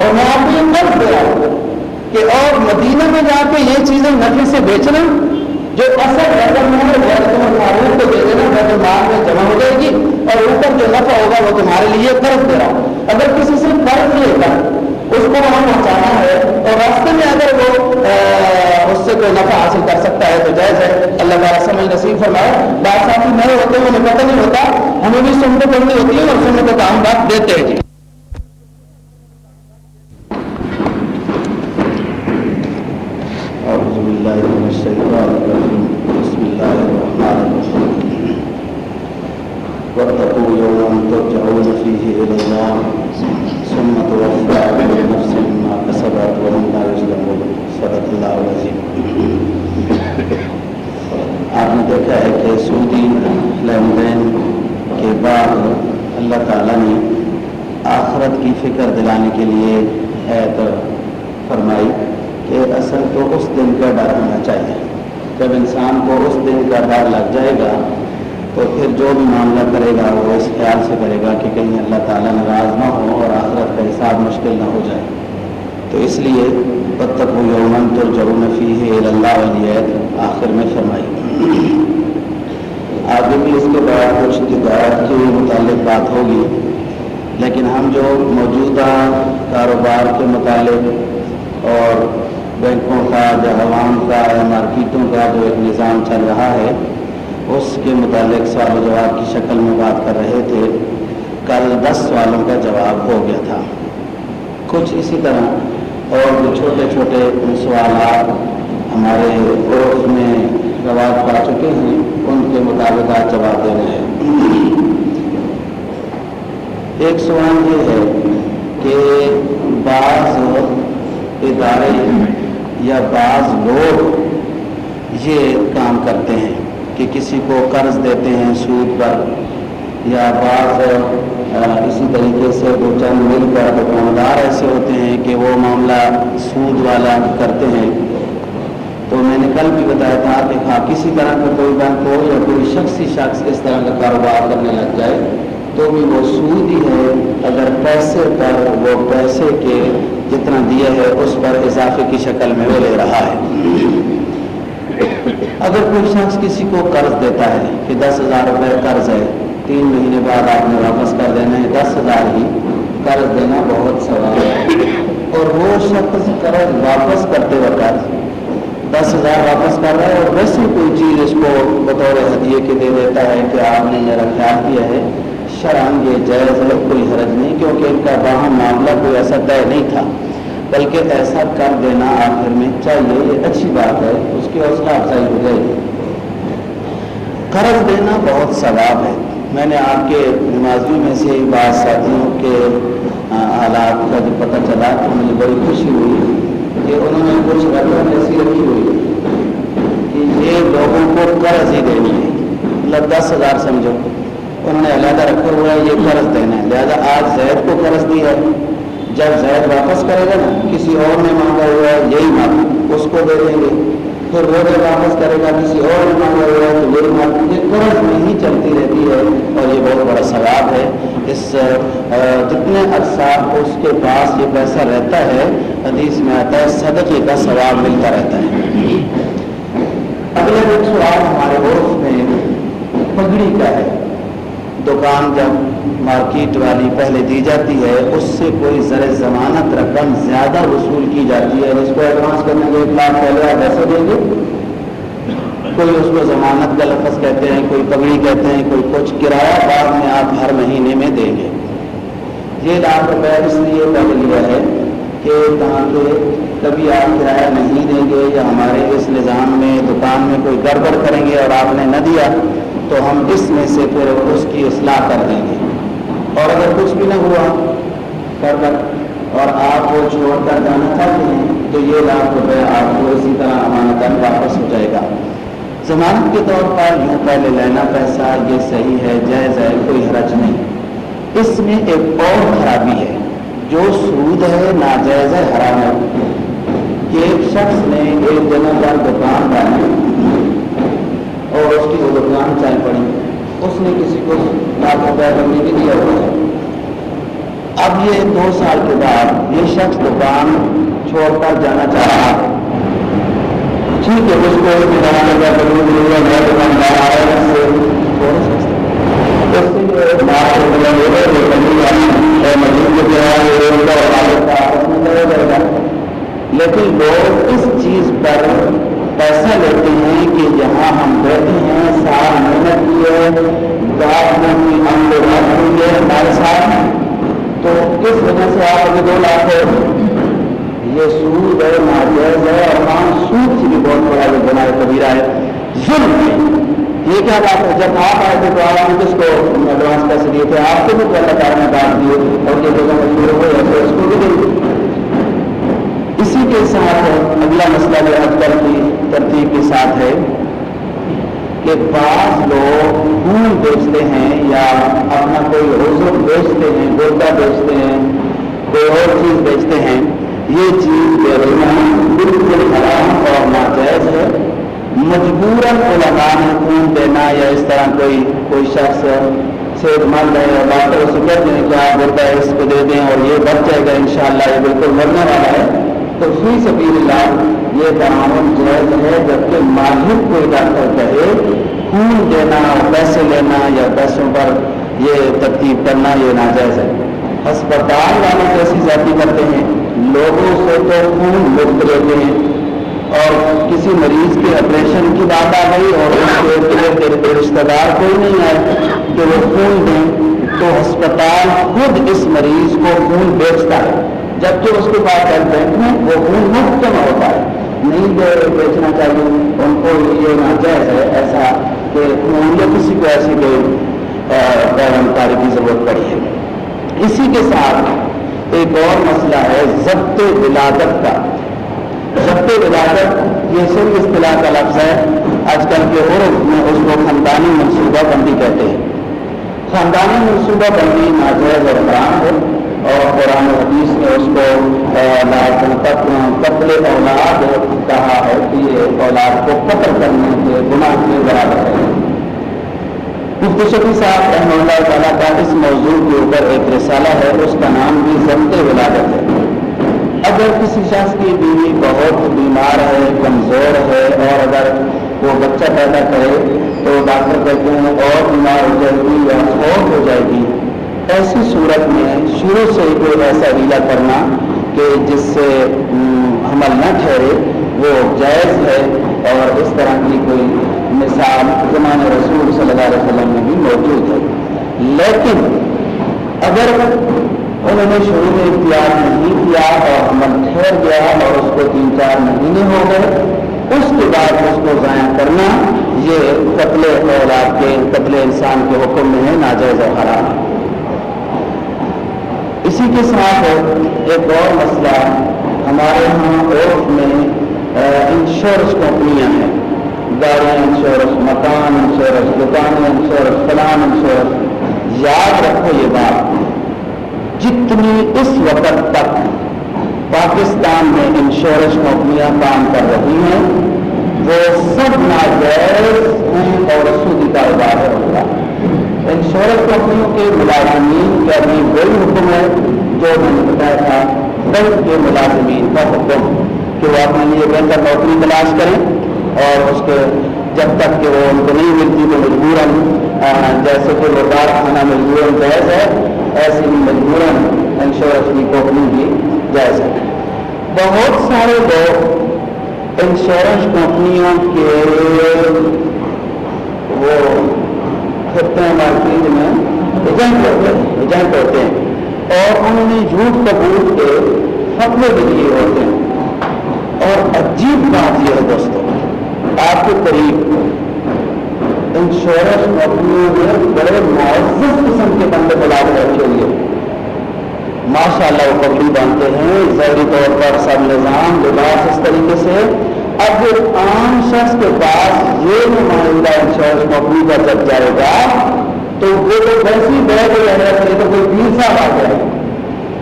اور میں آپ کو یہ قرض دے رہا ہوں کہ اور مدینہ میں جا کے یہ چیزیں نفے سے بیچنا، جو اصل رقم ہے وہ تمہیں معروف کو دے دینا، بیت المال میں جمع ہو جائے گی اور اوپر جو نفع ہوگا وہ تمہارے لیے قرض دے رہا ہوں۔ اگر کسی سے قرض لے کر اس کو وہاں پہنچانا ہے۔ اور راستے میں اگر وہ اس سے کوئی نفع حاصل کر سکتا ہے تو جائز ہے۔ اللہ تعالیٰ سمجھ نصیب فرمائے۔ بات ساتھی نہیں ہوتے انہیں پتہ نہیں ہوتا۔ ہمیں بھی سن کو پڑھنی ہوتی ہے اور سننے کو کام بات دیتے ہیں۔ جی واتقوا يوما ترجعون فيه إلى الله ثم توفى دیکھا ہے کہ سعودی لیندین کے بعد اللہ تعالیٰ نے آخرت کی فکر دلانے کے لیے ایت فرمائی کہ اصل تو اس دن کا ڈر ہونا چاہیے۔ جب انسان کو اس دن کا ڈر لگ جائے گا، تو پھر جو بھی معاملہ کرے گا، وہ اس خیال سے کرے گا کہ کہیں اللہ تعالیٰ ناراض نہ ہو اور آخرت کا حساب مشکل نہ ہو جائے۔ تو اس لیے بد تک یومن تو جرون فی ہے اللہ علیہ آخر میں فرمائی۔ آگے بھی اس کے بعد کچھ تجارت کے متعلق بات ہوگی، لیکن ہم جو موجودہ کاروبار کے متعلق اور بینکوں کا جہوان کا یا مارکیٹوں کا جو ایک نظام چل رہا ہے، اس کے متعلق سوال و جواب کی شکل میں بات کر رہے تھے۔ کل دس سوالوں کا جواب ہو گیا تھا۔ کچھ اسی طرح اور جو چھوٹے چھوٹے سوالات ہمارے عرف میں جواب پا چکے ہیں، ان کے مطابق آج جواب دینا ہے۔ ایک سوال یہ ہے کہ بعض ادارے یا بعض لوگ یہ کام کرتے ہیں کہ کسی کو قرض دیتے ہیں سود پر، یا بعض اسی طریقے سے دو چند مل کر دکاندار ایسے ہوتے ہیں کہ وہ معاملہ سود والا کرتے ہیں۔ تو میں نے کل بھی بتایا تھا کہ ہاں کسی طرح کا کوئی بینک ہو یا کوئی شخصی شخص اس طرح کا کاروبار کرنے لگ جائے، تو بھی وہ سود ہی ہے۔ اگر پیسے پر وہ پیسے کے جتنا دیا ہے، اس پر اضافے کی شکل میں وہ لے رہا ہے۔ اگر کوئی شخص کسی کو قرض دیتا ہے کہ دس ہزار روپے قرض ہے، تین مہینے بعد آپ نے واپس کر دینا ہے، دس ہزار ہی قرض دینا بہت سوال ہے۔ اور وہ شخص قرض واپس کرتے وقت دس ہزار واپس کر رہا ہے اور ویسے کوئی چیز اس کو بطور ہدیے کے دے دیتا ہے کہ آپ نے میرا خیال کیا ہے شرح یہ جائز ہے، کوئی حرج نہیں، کیونکہ ان کا باہم معاملہ کوئی ایسا طے نہیں تھا۔ بلکہ ایسا کر دینا آخر میں چاہیے، یہ اچھی بات ہے، اس کی حوصلہ افزائی ہو جائے گی۔ قرض دینا بہت ثواب ہے۔ میں نے آپ کے نمازیوں میں سے بعض ساتھیوں کے حالات کا جو پتہ چلا تو مجھے بڑی خوشی ہوئی۔ کچھ رقم ایسی رکھی ہوئی ہے کہ یہ لوگوں کو قرض ہی دینی ہے۔ مطلب دس ہزار سمجھو، انہوں نے علیحدہ رکھا ہوا ہے، یہ قرض دینا ہے۔ لہٰذا آج زید کو قرض دیا ہے۔ جب زید واپس کرے گا نا، کسی اور نے مانگا ہوا ہے، یہی مانگ اس کو دے دیں گے۔ پھر وہ جب واپس کرے گا، کسی اور نے مانگا ہوا ہے، تو یہی مانگ یہ قرض نہیں چلتی رہتی ہے۔ اور یہ بہت بڑا ثواب ہے۔ اس جتنے عرصہ اس کے پاس یہ پیسہ رہتا ہے، حدیث میں آتا ہے، صدقے کا ثواب ملتا رہتا ہے۔ اگلے ایک سوال ہمارے عرف میں پگڑی کا ہے، دکان جب مارکیٹ والی پہلے دی جاتی ہے، اس سے کوئی زر ضمانت رقم زیادہ وصول کی جاتی ہے اس کو ایڈوانس کرنے کے ایک لاکھ پہلے آپ ایسے دیں گے؟ کوئی اس کو ضمانت کا لفظ کہتے ہیں، کوئی پگڑی کہتے ہیں، کوئی کچھ کرایہ بعد میں آپ ہر مہینے میں دیں گے۔ یہ لاکھ روپے اس لیے پہلے لیا ہے کہ تاکہ کبھی آپ کرایہ نہیں دیں گے یا ہمارے اس نظام میں، دکان میں کوئی گڑبڑ کریں گے اور آپ نے نہ دیا، تو ہم اس میں سے پھر اس کی اصلاح کر دیں گے۔ اور اگر کچھ بھی نہ ہوا گڑبڑ اور آپ وہ چھوڑ کر جانا چاہتے ہیں، تو یہ لاکھ روپے آپ کو اسی طرح ہمارا دن واپس ہو جائے گا۔ ضمانت کے طور پر یوں پہلے لینا پیسہ یہ صحیح ہے، جائز ہے، کوئی حرج نہیں۔ اس میں ایک اور خرابی ہے، جو سود ہے، ناجائز ہے، حرام ہے۔ کہ ایک شخص نے ایک جگہ پر دکان ڈالی اور اس کی وہ دکان چل پڑی۔ اس نے کسی کو لاکھ روپیہ کرنے کے دیا ہوا ہے۔ اب یہ دو سال کے بعد یہ شخص دکان چھوڑ کر جانا چاہ رہا ہے۔ ٹھیک ہے اس کو دکاندار لیکن لوگ اس چیز پر پیسہ لیتے ہیں کہ یہاں ہم بیٹھے ہیں سال محنت کی ہے گاپ میں ہم لوگ ہمارے ساتھ تو کس وجہ سے آپ ابھی دو لاکھ یہ سود ہے ناجائز ہے اور کام سود سے بھی بہت بڑا یہ گناہ کبیرہ ہے۔ ظلم ہے۔ یہ کیا بات ہے؟ جب آپ آئے تھے تو آپ نے کس کو؟ ایڈوانس پیسے دیے تھے۔ آپ کو بھی اللہ تعالیٰ نے بات دیے اور یہ جگہ مجبور ہو ایسے اس کو بھی دیں اسی کے ساتھ اگلا مسئلہ جو آج کل کی ترتیب کے ساتھ ہے کہ بعض لوگ پھول بیچتے ہیں یا اپنا کوئی روزر بیچتے ہیں گوٹا بیچتے ہیں، کوئی اور چیز بیچتے ہیں۔ یہ چیز بالکل حرام اور ناجائز ہے۔ مجبوراً علماء نے خون دینا یا اس طرح کوئی کوئی شخص صحت مند ہے اور ڈاکٹر اسے کہتے ہیں کہ آپ بولتا ہے اس کو دے دیں اور یہ بچ جائے گا، انشاءاللہ یہ بالکل مرنے والا ہے۔ تو فی سبیل اللہ یہ تعاون جائز ہے، جبکہ ماہر کوئی ڈاکٹر کہے خون دینا، پیسے لینا یا پیسوں پر یہ ترتیب کرنا یہ ناجائز ہے۔ ہسپتال والے کیسی ذاتی کرتے ہیں۔ لوگوں سے تو خون مفت لیتے ہیں۔ اور کسی مریض کے آپریشن کی بات آ گئی اور اس کے رشتے دار کوئی نہیں آئے کہ وہ خون دیں تو ہسپتال خود اس مریض کو خون بیچتا ہے۔ جبکہ اس کے پاس بینک میں وہ خون مفت جمع ہوتا ہے۔ نہیں بیچنا چاہیے۔ ان کو یہ ناجائز ہے ایسا کہ خون یا کسی کو ایسی کوئی پیغمکاری کی ضرورت پڑی ہے۔ اسی کے ساتھ ایک اور مسئلہ ہے ضبط ولادت کا۔ ضبط ولادت، یہ صرف اصطلاح کا لفظ ہے۔ آج کل کے عرف میں اس کو خاندانی منصوبہ بندی کہتے ہیں۔ خاندانی منصوبہ بندی ناجائز اور حرام ہے اور قرآن حدیث نے اس کو قتل اولاد کہا ہے کہ یہ اولاد کو قتل کرنے کے گناہ کے برابر ہے۔ مفتی شفی صاحب رحمہ اللہ تعالیٰ کا اس موضوع کے اوپر ایک رسالہ ہے، اس کا نام بھی ضبط ولادت ہے۔ اگر کسی شخص کی بیوی بہت بیمار ہے، کمزور ہے، اور اگر وہ بچہ پیدا کرے تو ڈاکٹر کہتے ہیں اور بیمار ہو جائے گی یا فوت ہو جائے گی۔ ایسی صورت میں شروع سے ہی کوئی ایسا ریلا کرنا کہ جس سے حمل نہ ٹھہرے، وہ جائز ہے اور اس طرح کی کوئی مثال زمان رسول صلی اللہ علیہ وسلم میں بھی موجود ہے۔ لیکن اگر انہوں نے شروع میں اختیار نہیں کیا اور حمل ٹھہر گیا اور اس کو تین چار مہینے ہو گئے، اس کے بعد اس کو ضائع کرنا یہ قتل اولاد کے، قتل انسان کے حکم میں ہے، ناجائز و حرام۔ اسی کے ساتھ ایک اور مسئلہ ہمارے یہاں عرف میں انشورنس کمپنیاں ہیں۔ گاڑی انشورنس مکان انشورنس دکان انشورنس فلان انشورنس یاد رکھو یہ بات۔ جتنی اس وقت تک پاکستان میں انشورنس کمپنیاں کام کر رہی ہیں، وہ سب ناجائز ہیں اور سودی کاروبار ہے۔ ان کا انشورنس کمپنیوں کے ملازمین کا بھی وہی حکم ہے، جو میں نے بتایا تھا، بینک کے ملازمین کا حکم کہ وہ اپنے لیے بہتر نوکری تلاش کریں۔ اور اس کے جب تک کہ وہ ان کو نہیں ملتی تو مجبوراً جیسے کہ وہ کارخانہ مجبوراً جائز ہے ایسے ہی مجبوراً انشورنس کی کمپنی بھی جائز ہے۔ بہت سارے لوگ انشورنس کمپنیوں کے وہ پھرتے ہیں مارکیٹ میں ایجنٹ ہوتے ہیں ایجنٹ ہوتے ہیں اور انہوں نے جھوٹ قبول کے فتوے بھی دیے ہوتے ہیں۔ اور عجیب بات یہ ہے دوستوں آپ کے قریب انشورنس کمپنیوں میں بڑے معزز قسم کے بندے بلا کے رکھے ہوئے ماشاء اللہ وہ پبلی بنتے ہیں ظہری طور پر سب نظام لباس اس طریقے سے۔ اب عام شخص کے پاس یہ نمائندہ انشورنس کمپنی کا جب جائے گا، تو وہ تو ویسی بیٹھ رہے کرے تو کوئی پیر صاحب آ جائے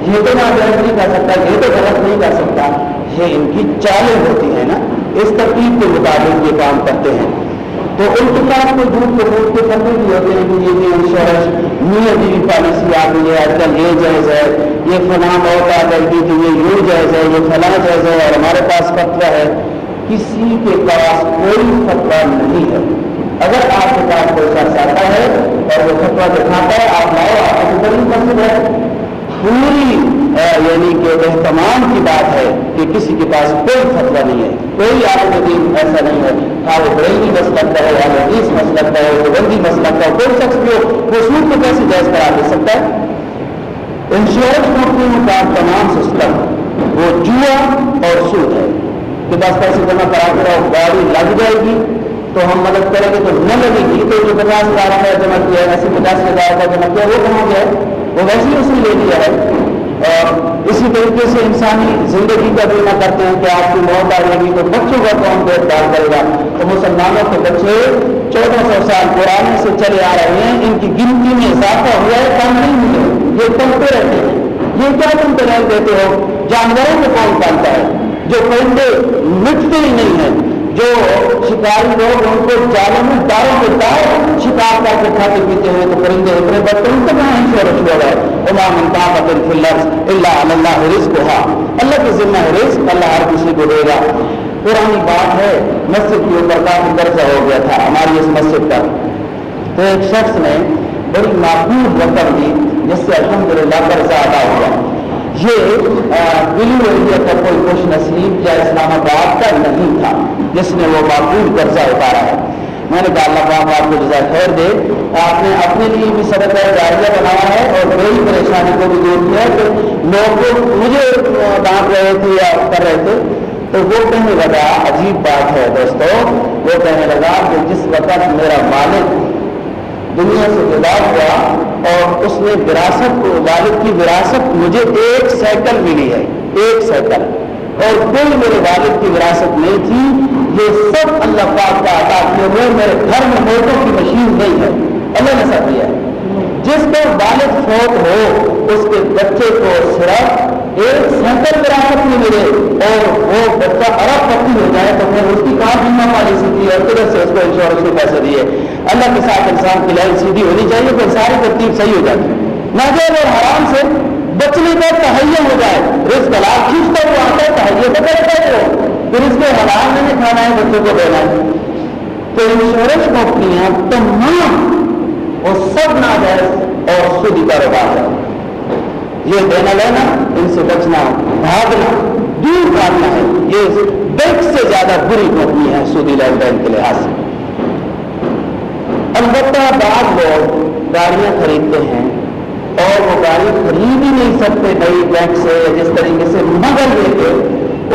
یہ تو نہ بیٹھ نہیں کر سکتا، یہ تو غلط نہیں کر سکتا۔ یہ ان کی چالیں ہوتی ہیں نا۔ اس ترتیب کے مطابق یہ کام کرتے ہیں۔ تو ان کے پاس کوئی دور کو دور کے سب بھی ہوتے ہیں کہ یہ بھی انشورنس نیو ڈی پالیسی آ گئی ہے آج کل یہ جائز ہے، یہ فلاں موت آ کر کی تو یہ یوں جائز ہے، یہ فلاں جائز ہے، اور ہمارے پاس فتوا ہے۔ کسی کے پاس کوئی فتوا نہیں ہے۔ اگر آپ کے پاس کوئی شخص آتا ہے اور وہ فتوا دکھاتا ہے، آپ لاؤ، آپ کو بڑی پسند ہے پوری یعنی کہ اہتمام کی بات ہے کہ کسی کے پاس کوئی فتوا نہیں ہے، کوئی آپ کے دن ایسا نہیں ہے ہاں وہ بریلی بس لگتا ہے، یا حدیث مس لگتا ہے وہ بندی بس لگتا ہے، کوئی شخص بھی ہو، وہ سود کو کیسے جائز کرا دے سکتا ہے؟ انشورنس کمپنیوں کا تمام سسٹم، وہ جوا اور سود ہے۔ کہ دس پیسے جمع کرا کر گاڑی لگ جائے گی، تو ہم مدد کریں گے تو نہ لگے گی۔ تو جو پچاس ہزار روپیہ جمع کیا ہے، ایسے پچاس ہزار روپیہ جمع کیا وہ کہاں گیا وہ ویسے ہی اس نے لے لیا ہے۔ اور اسی طریقے سے انسانی زندگی کا بیمہ کرتے ہیں کہ آپ کی موت آ جائے گی تو بچوں کا کون دیکھ بھال کرے گا؟ تو مسلمانوں کے بچے چودہ سو سال پرانے سے چلے آ رہے ہیں، ان کی گنتی میں اضافہ ہوا ہے کم نہیں ہوئے یہ کمتے رہتے ہیں۔ یہ کیا تم تنظیم دیتے ہو؟ جانوروں کو کون پالتا ہے؟ جو پرندے مٹتے ہی نہیں ہیں۔ جو شکاری لوگ ان کو جالوں میں داروں کے دار شکار کر کے کھاتے پیتے ہیں تو پرندے اتنے بدترین تو کہاں انشورنس چھوڑ ہے. امام انتاب اللہ اللہ رزق ہوا اللہ کے ذمہ ہے رزق، اللہ ہر کسی کو دے گا. پرانی بات ہے، مسجد کے اوپر کافی قرضہ ہو گیا تھا، ہماری اس مسجد پر. تو ایک شخص نے بڑی معقول رقم دی، جس سے الحمد للہ قرضہ ادا ہوا. یہ بلو ایریا کا کوئی خوش نصیب یا اسلام آباد کا نہیں تھا. جس نے وہ معقول قرضہ اتارا ہے۔ میں نے کہا، اللہ پاک آپ کو جزا خیر دے۔ آپ نے اپنے لیے بھی صدقہ جاریہ بنایا ہے اور میری پریشانی کو بھی دور کیا کہ لوگ مجھے ڈانٹ رہے تھے یا کر رہے تھے۔ تو وہ کہنے لگا، عجیب بات ہے دوستو، وہ کہنے لگا کہ جس وقت میرا مالک دنیا سے جدا ہوا اور اس نے وراثت والد کی وراثت مجھے ایک سائیکل ملی ہے۔ ایک سائیکل اور کوئی میرے والد کی وراثت نہیں تھی۔ یہ سب اللہ پاک کا عطا کیے ہوئے میرے گھر میں موٹوں کی مشین نہیں ہے۔ اللہ نے سب دیا جس کو والد فوت ہو، اس کے بچے کو صرف ایک سینکڑ وراثت میں ملے اور وہ بچہ ارب پتی ہو جائے تو پھر اس کی کہاں بیمہ پالیسی کی اور کدھر سے اس کو انشورنس کے پیسے دیے۔ اللہ کے ساتھ انسان کی لائن سیدھی ہونی چاہیے، پھر ساری ترتیب صحیح ہو جاتی۔ ناجائز اور حرام سے بچنے کا تہیا ہو جائے۔ رزق حلال کھینچتا وہ آتا ہے؟ تہیا تو کرتا ہے وہ۔ پھر اس کے حلال میں کھانا ہے، بچوں کو دینا ہے۔ تو انشورنس کمپنیاں تمام وہ سب ناجائز اور سودی کاروبار ہے یہ دینا لینا، ان سے بچنا، بھاگنا، دور بھاگنا ہے۔ یہ بینک سے زیادہ بری کمپنی ہے سودی لین دین کے لحاظ سے۔ البتہ بعض لوگ گاڑیاں خریدتے ہیں۔ اور وہ گاڑی خرید ہی نہیں سکتے نئی بینک سے یا جس طریقے سے مگر لے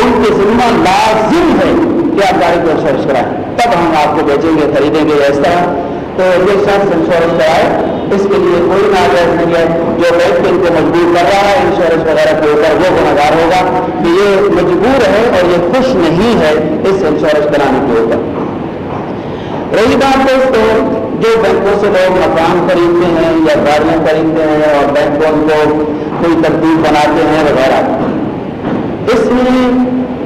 ان کے ذمہ لازم ہے کہ آپ گاڑی کو انشورنس کرائیں۔ تب ہم آپ کو بیچیں گے، خریدیں گے اس طرح۔ تو یہ شخص انشورنس کرائے اس کے لیے کوئی ناجائز نہیں ہے۔ جو بینک ان کو مجبور کر رہا ہے انشورنس وغیرہ کے اوپر وہ گناگار ہوگا کہ یہ مجبور ہے اور یہ خوش نہیں ہے اس انشورنس بنانے کے اوپر۔ رہی بات دوستوں جو بینکوں سے لوگ مکان خریدتے ہیں یا گاڑیاں خریدتے ہیں اور بینکوں کو کوئی ترتیب بناتے ہیں وغیرہ۔ اس میں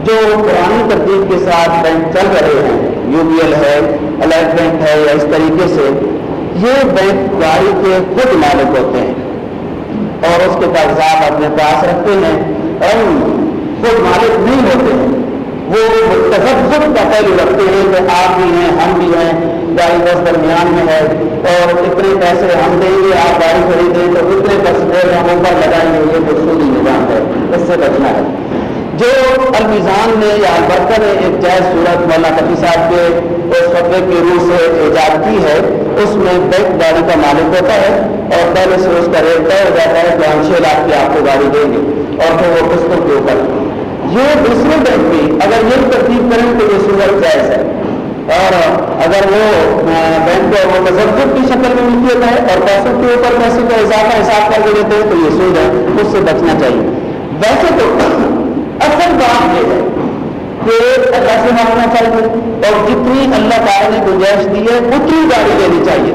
جو پرانی ترتیب کے ساتھ بینک چل رہے ہیں، یو پی ایل ہے، الائٹ بینک ہے یا اس طریقے سے، یہ بینک گاڑی کے خود مالک ہوتے ہیں اور اس کے کاغذات اپنے پاس رکھتے ہیں۔ اور خود مالک نہیں ہوتے ہیں، وہ تجزب کا پہلو رکھتے ہیں کہ آپ بھی ہیں، ہم بھی ہیں۔ گاڑی بس درمیان میں ہے اور اتنے پیسے ہم دیں گے، آپ گاڑی خریدیں تو اتنے پیسے ہم اوپر لگائیں گے، یہ تو سودی نظام ہے۔ اس سے بچنا ہے۔ جو المیزان نے یا البرکر نے ایک جائز صورت مولانا کبھی صاحب کے اس خطبے کے روح سے ایجاد کی ہے، اس میں بینک گاڑی کا مالک ہوتا ہے اور پہلے سے اس کا ریٹ طے ہو جاتا ہے کہ ہم چھ لاکھ کی آپ کو گاڑی دیں گے اور پھر وہ قسطوں کے اوپر۔ یہ دوسرے بینک بھی اگر یہ ترتیب کریں تو یہ صورت جائز ہے۔ اور اگر وہ بینک کو وہ تجرب کی شکل میں ملتی ہوتا ہے اور پیسوں کے اوپر پیسے کا اضافہ حساب کر کے دیتے ہیں، تو یہ سود ہے، اس سے بچنا چاہیے۔ ویسے تو اصل بات یہ ہے کہ اللہ سے مانگنا چاہیے اور جتنی اللہ تعالیٰ نے گنجائش دی ہے، اتنی گاڑی لینی چاہیے۔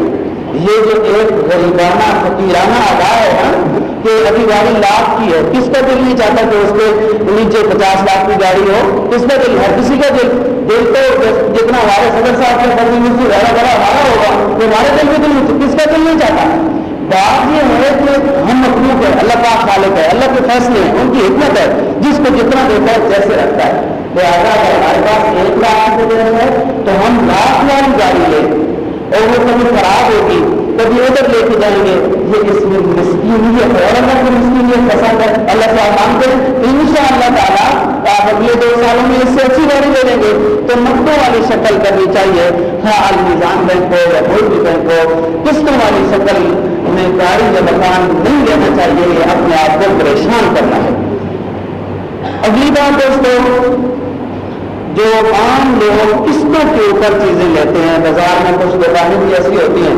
یہ جو ایک غریبانہ، فقیرانہ ادا ہے نا، کہ ابھی گاڑی لاکھ کی ہے، کس کا دل نہیں چاہتا کہ اس کے نیچے پچاس لاکھ کی گاڑی ہو؟ کس کا دل ہر کسی کا دل۔ دل تو جتنا ہمارے صدر صاحب کے فرضی مجھے بڑا بڑا ہمارا ہوگا۔ وہ ہمارے دل میں دل کس کا دل نہیں چاہتا؟ بات یہ ہے کہ ہم مخلوق ہے اللہ پاک خالق ہے، اللہ کے فیصلے ہیں، ان کی حکمت ہے، جس کو جتنا دیتا ہے جیسے رکھتا ہے۔ لہٰذا اگر ہمارے پاس ایک لاکھ روپے دے ہے تو ہم لاکھ والی گاڑی لیں اور وہ کبھی خراب ہوگی، کبھی ادھر لے کے جائیں گے۔ یہ اس میں مسکینیت ہے، اور اللہ کی مسکینیت پسند ہے، اللہ سے آپ مانگتے ہیں ان شاء اللہ تعالیٰ آپ اگلے دو سالوں میں اس سے اچھی گاڑی لے لیں گے، تو نقطوں والی شکل کرنی چاہیے۔ ہاں المیزان بینک ہو یا کوئی بھی بینک ہو، قسطوں والی شکل میں گاڑی یا مکان نہیں لینا چاہیے، یہ اپنے آپ کو پریشان کرنا ہے۔ اگلی بات دوستوں جو عام لوگ قسطوں کے اوپر چیزیں لیتے ہیں، بازار میں کچھ دکانیں بھی ایسی ہوتی ہیں۔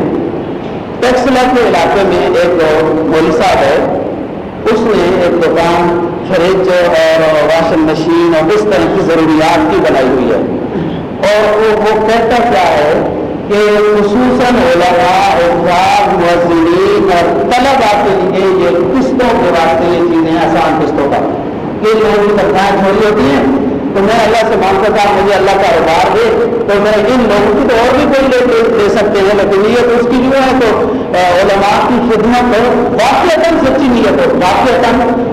ٹیکسلا کے علاقے میں ایک مولی صاحب ہے، اس نے ایک دکان فریج اور واشنگ مشین اور اس طرح کی ضروریات کی بنائی ہوئی ہے۔ اور وہ کہتا کیا ہے کہ خصوصاً علماء مزدورین اور طلبا کے لیے یہ قسطوں کے واسطے یہ چیزیں آسان قسطوں کا یہ لوگوں کی تنخواہیں چھوڑی ہوتی ہیں تو میں اللہ سے مانگتا تھا مجھے اللہ کا ابار دے تو میں ان لوگوں کی تو اور بھی کوئی لے دے سکتے ہیں، لیکن نیت اس کی جو ہے تو علماء کی خدمت ہو۔ واقع سچی نیت ہو۔ واقع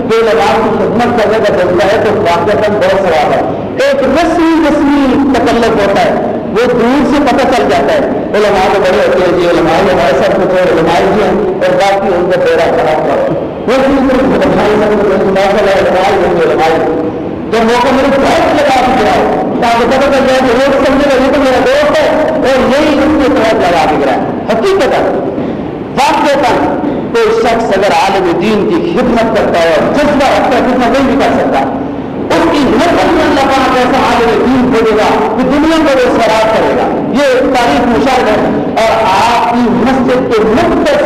کہ علماء کی خدمت کرنے کا جذبہ ہے تو واقع بہت سوال ہے۔ ایک رسمی رسمی تکلف ہوتا ہے۔ وہ دور سے پتہ چل جاتا ہے۔ علماء تو بڑے ہوتے ہیں جی علماء ہمارے سب کچھ اور علماء جی ہیں اور باقی ان کا پیڑا خراب ہوا۔ وہ علماء جب موقع میرے بہت لگا کے گرا تاکہ پتہ چل جائے کہ لوگ سمجھے گا یہ تو میرا دوست ہے اور یہی اس کے تحت لگا کے گرا حقیقت واقع کوئی شخص اگر عالم دین کی خدمت کرتا ہے اور جذبہ رکھتا ہے خدمت نہیں بھی کر سکتا، اس کی نسل میں اللہ پاک ایسا عالم دین بھیجے گا کہ دنیا کو وہ سراب کرے گا۔ یہ تاریخ مشاہد ہے۔ اور آپ کی مسجد کے مختصر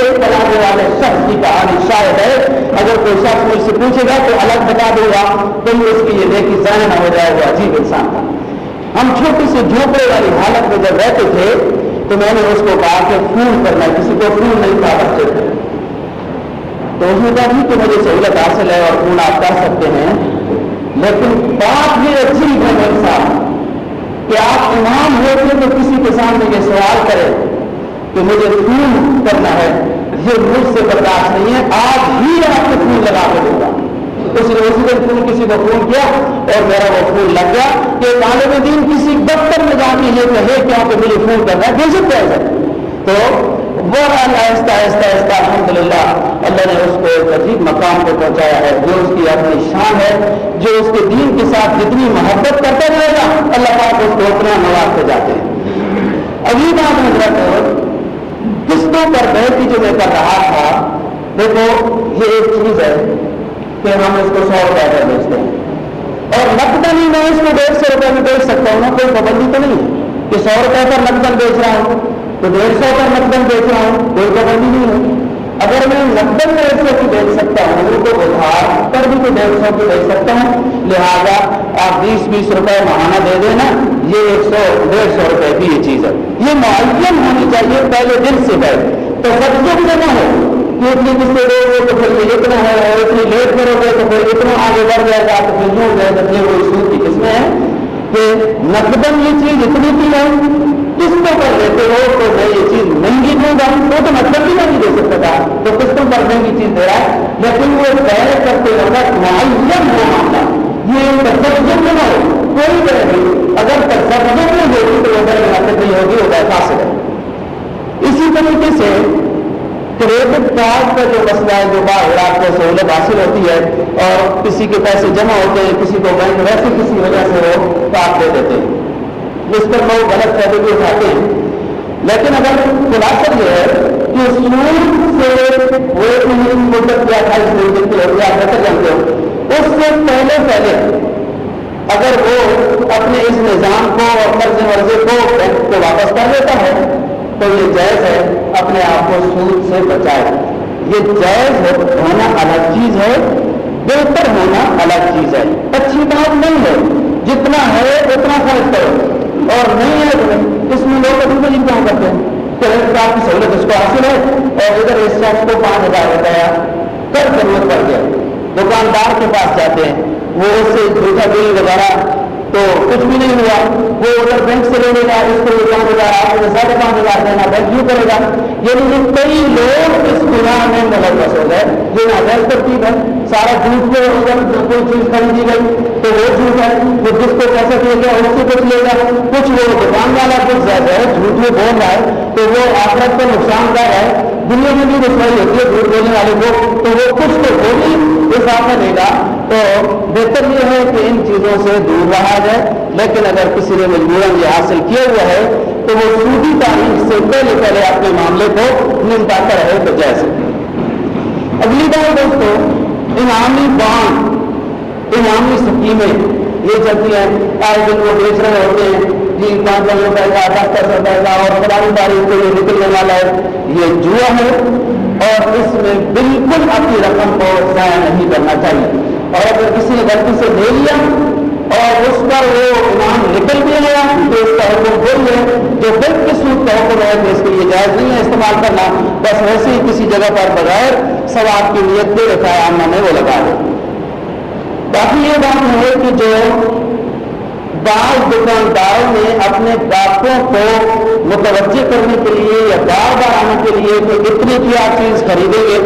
ایک بنانے والے شخص کی کہانی شاید ہے۔ اگر کوئی شخص مجھ سے پوچھے گا تو الگ بتا دے گا۔ تو اس کی یہ دیکھی ضائع نہ ہو جائے وہ عجیب انسان تھا۔ ہم چھوٹی سی جھوپڑے والی حالت میں جب رہتے تھے تو میں نے اس کو کہا کہ فون کرنا کسی کو فون نہیں تھا بچے تھے تو اس نے کہا جی کہ مجھے سہولت حاصل ہے اور فون آپ کر سکتے ہیں۔ لیکن بات یہ اچھی ہے میرے ساتھ کہ آپ امام ہوتے تو کسی کے سامنے یہ سوال کرے کہ مجھے فون کرنا ہے، یہ مجھ سے برداشت نہیں ہے، آج ہی آپ کو فون لگا کے دوں گا۔ اس نے اسی دن فون کسی کو فون کیا اور میرا وہ فون لگ گیا کہ طالب دین کسی دفتر میں جا کے یہ کہے کہ آپ کو مجھے فون کرنا ہے، بے سکتے ہیں تو وہ آہستہ آہستہ آہستہ الحمد للہ اللہ نے اس کو ایک عجیب مقام پہ پہنچایا ہے جو اس کی اپنی شان ہے، جو اس کے دین کے ساتھ جتنی محبت کرتا جائے گا، اللہ پاک اس کو اتنا نوازتے جاتے ہیں۔ اگلی بات حضرت قسطوں پر بیٹھ کی جو میں کر رہا تھا، دیکھو، یہ ایک چیز ہے کہ ہم اس کو سو روپئے کا بیچتے ہیں۔ اور نقدن ہی میں اس کو ڈیڑھ سو روپئے میں بیچ سکتا ہوں نا کوئی پابندی تو نہیں ہے کہ سو روپئے پر نقدن بیچ رہا ہوں۔ تو ڈیڑھ سو کا نقدن بیچ رہا ہوں کوئی پابندی نہیں ہے اگر میں مطلب نقدن ڈیڑھ سو کی بیچ سکتا ہوں تو ادھار پر بھی تو ڈیڑھ سو کی بیچ سکتا ہوں، لہٰذا آپ بیس بیس روپے مہانہ دے دیں نا یہ ایک سو، ڈیڑھ سو روپے کی یہ چیز ہے۔ یہ معین ہونی چاہیے، پہلے دن سے پہلے تو سب سے نہ ہو کہ اتنی قسطیں دو گے تو پھر یہ اتنا ہے، اور اتنی لیٹ کرو گے تو پھر اتنا آگے بڑھ جائے گا، تو پھر یوں جائے تو پھر وہ سود کی قسمیں ہیں کہ نقدن یہ چیز اتنی کی ہے قسطوں پر لیتے ہو تو میں یہ چیز مہنگی دوں گا، وہ تو مطلب بھی نہیں دے سکتا تھا۔ تو قسطوں پر مہنگی چیز دے رہا ہے، لیکن وہ طے کرتے وقت معین ہو معاملہ یہ تصویر نہ ہو، کوئی طرح نہیں۔ اگر تصویر میں ہوگی تو وہ غیر مناسب نہیں ہوگی، وہ فاصل ہے۔ اسی طریقے سے کریڈٹ کارڈ کا جو مسئلہ ہے، جو باہر آپ کو سہولت حاصل ہوتی ہے اور کسی کے پیسے جمع ہوتے ہیں، کسی کو بینک ویسے کسی وجہ سے وہ کارڈ دے دیتے ہیں۔ جس پر لوگ غلط فائدے بھی اٹھاتے ہیں۔ لیکن اگر خلاصہ یہ ہے کہ سود سے وہ مدت کیا تھا، اس دن کے یا بہتر جانتے ہو۔ اس سے پہلے پہلے اگر وہ اپنے اس نظام کو اور قرض ورزے کو بینک کو واپس کر دیتا ہے، تو یہ جائز ہے اپنے آپ کو سود سے بچائے۔ یہ جائز ہونا الگ چیز ہے، بہتر ہونا الگ چیز ہے۔ اچھی بات نہیں ہے۔ جتنا ہے، اتنا خرچ کرو۔ اور نہیں ہے اس میں لوگ ابھی بھی کام کرتے ہیں۔ کریڈٹ کارڈ کی سہولت اس کو حاصل ہے اور ادھر اس شخص کو پانچ ہزار روپیہ کر ضرورت پڑ گیا۔ دکاندار کے پاس جاتے ہیں، وہ اس سے جھوٹا بل وغیرہ تو کچھ بھی نہیں ہوا۔ وہ اگر بینک سے لے لے گا، اس کو پانچ ہزار آپ کو ساڑھے پانچ ہزار دینا بینک کیوں کرے گا؟ یعنی کئی لوگ اس گناہ میں ملوث ہو گئے، جو ناجائز ترتیب ہے۔ سارا جھوٹ کے اگر کوئی چیز خریدی گئی، تو وہ جھوٹ ہے۔ وہ جس کو پیسہ دے گا اس سے کچھ لے گا۔ کچھ وہ دکان والا کچھ زیادہ ہے، جھوٹ میں بول رہا ہے، تو وہ آخرت کا نقصان دہ ہے۔ دنیا میں بھی رسوائی ہوتی ہے جھوٹ بولنے والے کو، تو وہ کچھ تو ہوگی اس آپ نے گا۔ تو بہتر یہ ہے کہ ان چیزوں سے دور رہا جائے، لیکن اگر کسی نے مجبوراً یہ حاصل کیا ہوا ہے، تو وہ سودی تاریخ سے پہلے پہلے اپنے معاملے کو نمٹاتا رہے تو جیسے اگلی بار دوستوں انعامی بانڈ انعامی سکیمیں، یہ چلتی ہیں آئے دن وہ بیچ رہے ہوتے ہیں جی پانچ سو روپئے کا دس دس روپئے کا اور فلانی تاریخ کو یہ نکلنے والا ہے، یہ جوا ہے اور اس میں بالکل اپنی رقم کو ضائع نہیں کرنا چاہیے۔ اور اگر کسی نے غلطی سے لے لیا اور اس پر وہ انعام نکل بھی آیا تو اس کا حکم بول ہے جو بل کے سود کا حکم ہے تو اس کے لیے جائز نہیں ہے استعمال کرنا۔ بس ویسے ہی کسی جگہ پر بغیر ثواب کی نیت کے رکھا عامہ میں وہ لگا دے۔ باقی یہ بات ہے کہ جو بعض دکانداروں نے اپنے گاہکوں کو متوجہ کرنے کے لیے یا بار بار آنے کے لیے کہ اتنی کی آپ چیز خریدیں گے؟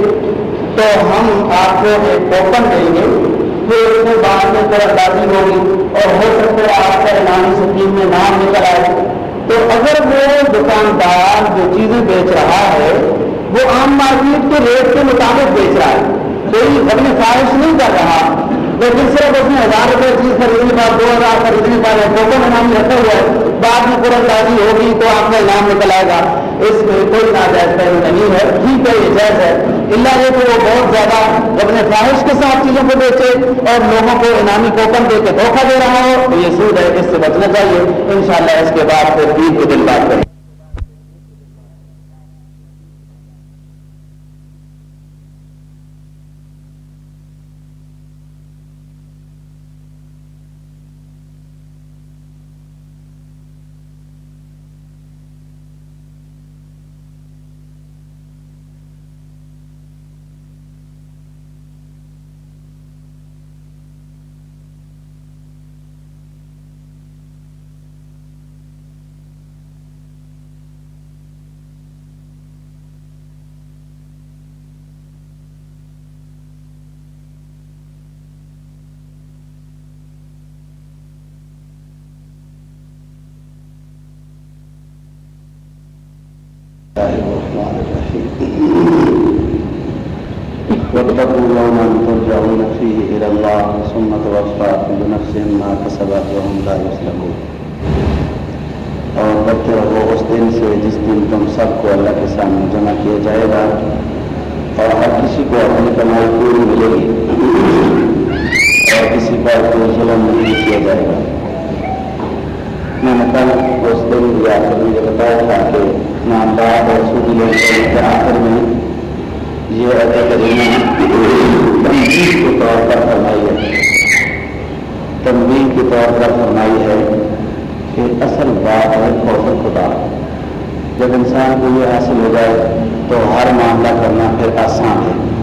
تو ہم آپ کو ایک کوپن دیں گے پھر اس میں بعد میں طرف دادی ہوگی اور ہو سکتا ہے آپ کا انعامی سکیم میں نام نکل آئے۔ تو اگر وہ دکاندار جو چیزیں بیچ رہا ہے، وہ عام مارکیٹ کے ریٹ کے مطابق بیچ رہا ہے۔ کوئی اپنی خواہش نہیں کر رہا۔ لیکن صرف اس نے ہزار روپئے چیز خریدنے کا دو ہزار خریدنے کا ٹوکن انعام رکھا ہوا ہے۔ بعد میں قرآن سازی ہوگی تو آپ کا نام نکل آئے گا۔ اس میں کوئی ناجائز پہلو نہیں ہے۔ ٹھیک ہے، یہ جائز ہے۔ اللہ یہ کہ وہ بہت زیادہ اپنے خواہش کے ساتھ چیزوں کو بیچے اور لوگوں کو انعامی کوپن دے کے دھوکہ دے رہا ہو، تو یہ سود ہے، اس سے بچنا چاہیے۔ انشاءاللہ اس کے بعد پھر عید کے دن بات کریں۔ واتقوا يوما ترجعون فيه الى الله ثم توفى كل نفس ما كسبت وهم لا يظلمون اور بچے وہ اس دن سے جس دن تم سب کو اللہ کے سامنے جمع کیا جائے گا اور ہر کسی کو اپنی کمائی پوری ملے گی اور کسی پر کوئی ظلم نہیں کیا جائے گا۔ میں نے کل اس دن بھی آخر مجھے بتایا تھا کہ نام بات اور کے آخر میں یہ تنظیم کے طور پر فرمائی ہے۔ تنظیم کے طور پر فرمائی ہے کہ اصل بات ہے خوف خدا۔ جب انسان کو یہ حاصل ہو جائے تو ہر معاملہ کرنا پھر آسان ہے۔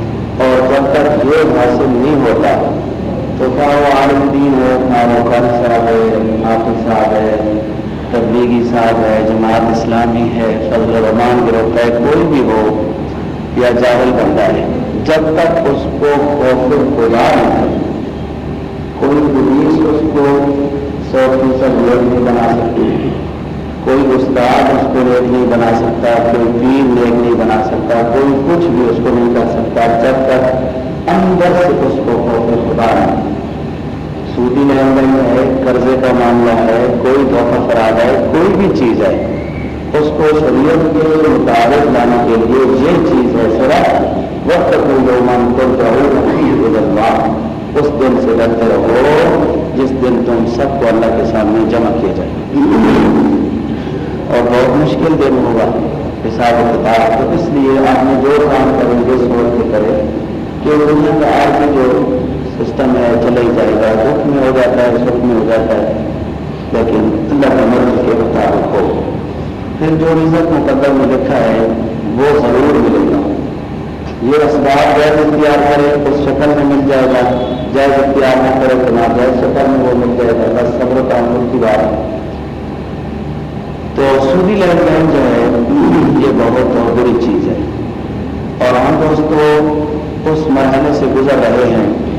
اور جب تک یہ حاصل نہیں ہوتا تو کیا وہ عالم دین ہو نہ وہ قاری صاحب ہے حافظ صاحب ہے تبلیغی صاحب ہے، جماعت اسلامی ہے، فضل الرحمان گروہ ہے، کوئی بھی ہو، یا جاول بنتا ہے، جب تک اس کو خوف خدا نہیں کوئی پولیس اس کو سو فیصد لوگ نہیں بنا سکتی، کوئی استاد اس کو نیک نہیں بنا سکتا، کوئی پیر نیک نہیں بنا سکتا، کوئی کچھ بھی اس کو نہیں کر سکتا، جب تک اندر سے اس کو خدا نہیں سودی لین دین ہے، قرضے کا معاملہ ہے، کوئی دھوکہ خراب ہے، کوئی بھی چیز ہے، اس کو شریعت کے مطابق لانے کے لیے یہ چیز ہے سر وقت کو جو من کو جاؤ اس دن سے ڈرتے رہو، جس دن تم سب کو اللہ کے سامنے جمع کیا جائے۔ اور بہت مشکل دن ہوگا، حساب و کتاب، تو اس لیے آپ نے جو کام کریں گے سوچ کے کرے کہ دنیا کا آج جو سسٹم ہے چلے ہی جائے گا دکھ میں ہو جاتا ہے سکھ میں ہو جاتا ہے، لیکن اللہ کے مرض کے مطابق ہو۔ پھر جو رزت مقدر میں لکھا ہے، وہ ضرور ملے گا۔ یہ اسباب جائز اختیار کرے، اس شکل میں مل جائے گا۔ جائز اختیار نہ کرے تو نہ جائز شکل میں وہ مل جائے گا۔ بس صبر کا عمل کی بات۔ ہے تو سودی لین دین جو ہے، یہ بہت بری چیز ہے۔ اور ہم دوستوں اس مرحلے سے گزر رہے ہیں۔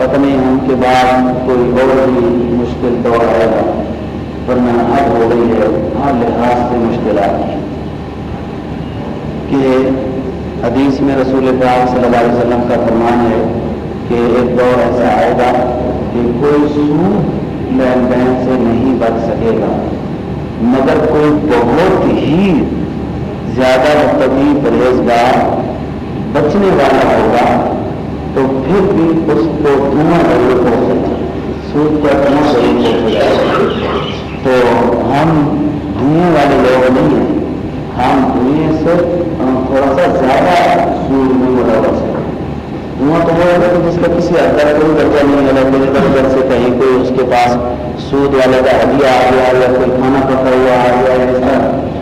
پتہ نہیں ہم کے بعد کوئی اور بھی مشکل دور آئے گا ورنہ اب ہو رہی ہے ہر لحاظ سے مشکلات۔ کہ حدیث میں رسول پاک صلی اللہ علیہ وسلم کا فرمان ہے کہ ایک دور ایسا آئے گا کہ کوئی سود لین دین سے نہیں بچ سکے گا، مگر کوئی بہت ہی زیادہ متبی پرہیزگار بچنے والا ہوگا۔ تو پھر بھی اس کو دھواں ضرور ہو سود کا دھواں ضرور ہو جائے تو ہم دھوئیں والے لوگ نہیں ہیں۔ ہم دنیا سے تھوڑا سا زیادہ سود میں ملوث ہے کنواں تو وہ جس کا کسی حد تک کوئی درجہ نہیں ہے لیکن درجہ سے کہیں کوئی اس کے پاس سود والے کا ہدیہ آ گیا یا کوئی کھانا پکا ہوا آ گیا ایسا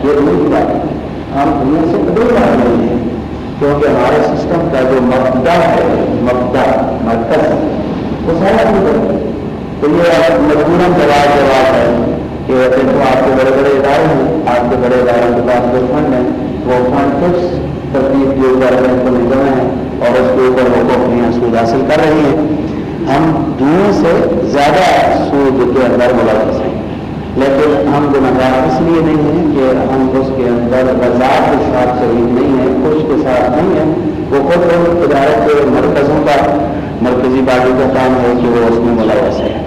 یہ نہیں کی بات ہم دنیا سے کبھی بات نہیں ہے کیونکہ ہمارے سسٹم کا جو مبدا ہے مبدا مرکز، وہ سارا نہیں تو یہ مجبوراً جواب جواب ہے کہ ویسے تو آپ کے بڑے بڑے ادارے ہیں، آپ کے بڑے اداروں کے پاس جو فنڈ ہیں، وہ فنڈ کچھ ترتیب کے اوپر کو نگم ہے اور اس کے اوپر وہ کمپنیاں سود حاصل کر رہی ہیں۔ ہم دنیا سے زیادہ سود کے اندر ملوث ہیں۔ لیکن ہم گناہ اس لیے نہیں ہیں کہ ہم اس کے اندر بازار کے ساتھ شریک نہیں ہیں کچھ کے ساتھ نہیں ہیں۔ وہ خود تجارت کے مرکزوں کا مرکزی باغی کا کام ہے کہ وہ اس میں ملوث ہے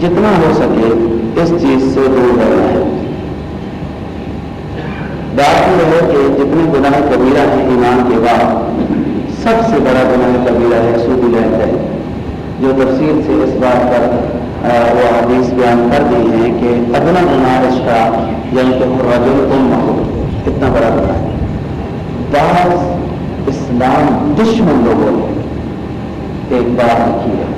جتنا ہو سکے اس چیز سے دور رہنا ہے۔ بات یہ ہے کہ جتنے گناہ کبیرہ ہیں ایمان کے بعد، سب سے بڑا گناہ کبیرہ ہے سودی لہن ہے۔ جو تفصیل سے اس بات پر وہ حدیث بیان کر دی ہیں کہ ادنا گناہ اس کا یعنی کہ رجل تم ہو اتنا بڑا گناہ ہے۔ بعض اسلام دشمن لوگوں نے ایک بات لکھی ہے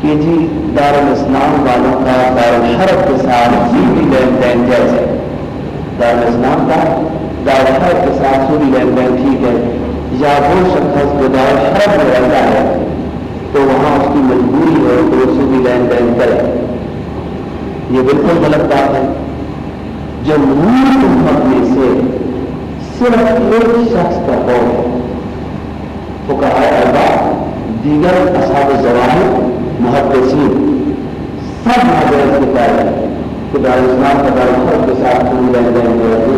کہ جی دار الاسلام والوں کا دار الحرب کے ساتھ سودی لین دین جیسے دار الاسلام کا دار الحرب کے ساتھ سودی لین دین ٹھیک ہے۔ یا وہ شخص جو دار الحرب میں رہتا ہے تو وہاں اس کی مجبوری یہ بالکل غلط بات ہے۔ جمہور حکومت میں سے صرف ایک شخص کا قول ہے وہ کہا ہے دیگر اصحاب زواہر محدثین، سب مدرس کے پہلے کہ دار اسلام کا دار سب کے ساتھ پوری لین دین کرتے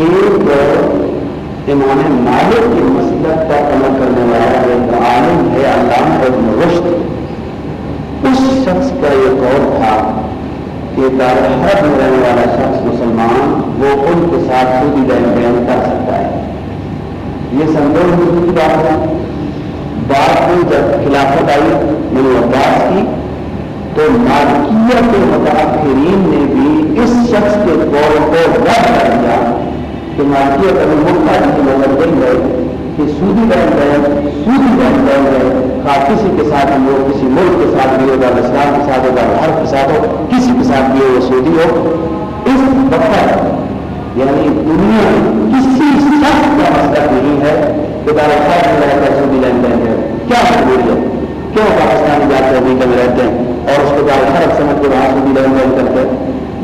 ایک امام مالک کی مسلط کا عمل کرنے والا ایک عالم ہے، علامہ ابن رشد۔ اس شخص کا یہ قول تھا کہ دار میں رہنے والا شخص مسلمان وہ ان کے ساتھ پوری لین دین کر سکتا ہے۔ یہ سندوش کی بات ہے؟ بعد میں جب خلافت آئی یعنی بنو عباس کی، تو مالکیت کے متاثرین نے بھی اس شخص کے قول کو رد کر دیا کہ مالکیت ابھی مکہ جی کے نظر دیں کہ سودی بین گئے سودی بین گئے خاص کسی کے ساتھ بھی ہو کسی ملک کے ساتھ بھی ہوگا اسلام کے ساتھ ہوگا ہر کے ساتھ ہو، کسی کے ساتھ بھی ہو، وہ سودی ہو، اس وقت یعنی دنیا میں کسی شخص کا مسئلہ نہیں ہے کہ دار سودی لین دین ہے کیا مجبوری ہے؟ کیوں پاکستانی جاتے امریکہ میں رہتے ہیں اور اس کو دار فرق سمجھ کے وہاں سودی لین دین کرتے ہیں؟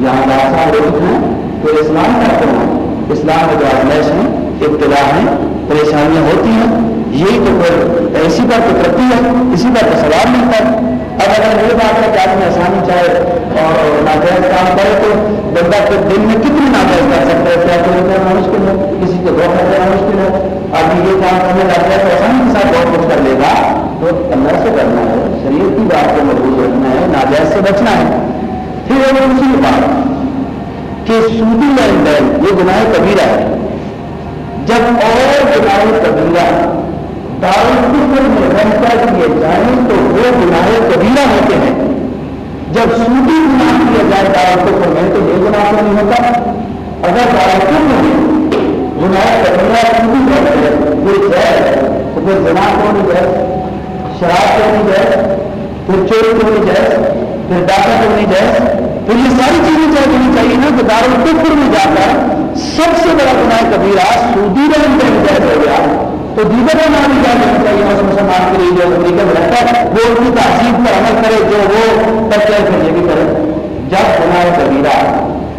یہاں بادشاہ روک ہیں تو اسلام کرتے ہیں اسلام میں جو آزمائش ہیں ابتدا ہیں پریشانیاں ہوتی ہیں یہی تو پھر ایسی بات تو ترقی ہے، اسی بات کا سوال ملتا ہے۔ اب اگر یہ بات ہے کہ آدمی آسانی چاہے اور نہ تو بندہ دن میں کتنی ناجائز کر سکتے ہیں کیا کوئی کرنا مشکل ہے؟ کسی کو دھوکہ دینا مشکل ہے؟ ابھی یہ کام کرنے لگ جائے تو آسانی کے ساتھ بہت کچھ کر لے گا۔ تو اللہ سے کرنا ہے، شریعت کی بات کو محبوب رکھنا ہے، ناجائز سے بچنا ہے۔ پھر وہ دوسری بات، کہ سودی لین دین، یہ گناہ کبیرہ ہے۔ جب اور گناہ کبیرہ دارالکفر میں رہ کر کیے جائیں تو وہ گناہ کبیرہ ہوتے ہیں۔ جب سوٹی گناہ کیا جائے دار میں تو یہ گناہ تو نہیں ہوتا۔ اگر دار میں گناہ کرنا سوٹی کرتے ہیں کوئی جائے تو پھر جنا کو نہیں جائے شراب کو نہیں جائے پھر چوری کو نہیں جائے پھر ڈاکہ کو نہیں جائے پھر یہ ساری چیزیں چاہیے ہونی چاہیے نا کہ دار میں جا کر سب سے بڑا گناہ کبیرہ سودی رنگ کا جائز ہو گیا تو دیگر نام کیا کرنا چاہیے اس مسلمان کے لیے جو امریکہ میں رہتا ہے، وہ ان کی تہذیب پر عمل کرے، جو وہ کرتے ہیں بھی کرے۔ جب گناہ کبیرہ،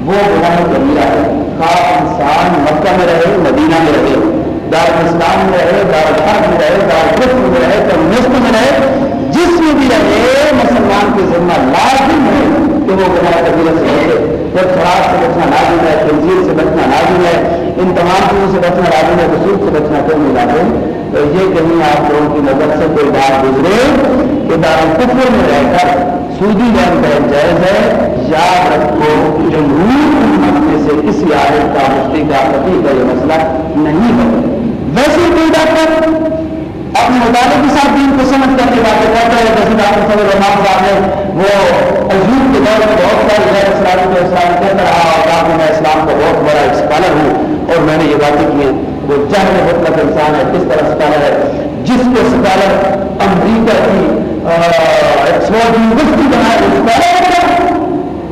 وہ گناہ کبیرہ ہے۔ خاص انسان مکہ میں رہے، مدینہ میں رہے دار اسلام میں رہے دار الحق میں رہے دار قسم میں رہے، کمیونسٹ میں رہے، جس میں بھی رہے، مسلمان کی ذمہ لازم ہے کہ وہ گناہ کبیرہ سے رہے جب شراب سے بچنا لازم ہے تنظیم سے بچنا لازم ہے، ان تمام چیزوں سے بچنا لازم ہے، رسول سے بچنا کیوں نہیں لازم۔ تو یہ کہیں آپ لوگوں کی نظر سے کوئی بات گزرے کہ دارالکفر میں رہ کر سودی لین دین جائز ہے۔ یاد رکھو جمہور میں سے کسی عالم کا مفتی کا پتی کا یہ مسئلہ نہیں ہے۔ ویسے کوئی ڈاکٹر اپنے مطالعے کے ساتھ دین کو سمجھ کر کے باتیں کرتا ہے جیسے ڈاکٹر صاحب رحمان صاحب نے وہ عجوب کے دور میں بہت سارے غیر اسلام کے اسلام کہتا رہا اور میں اسلام کا بہت بڑا اسکالر ہوں، اور میں نے یہ باتیں کی ہیں۔ وہ جہر مطلب انسان ہے، کس طرح سکالر ہے؟ جس کو سکالر امریکہ کی ایکسپورٹ یونیورسٹی بنائے، وہ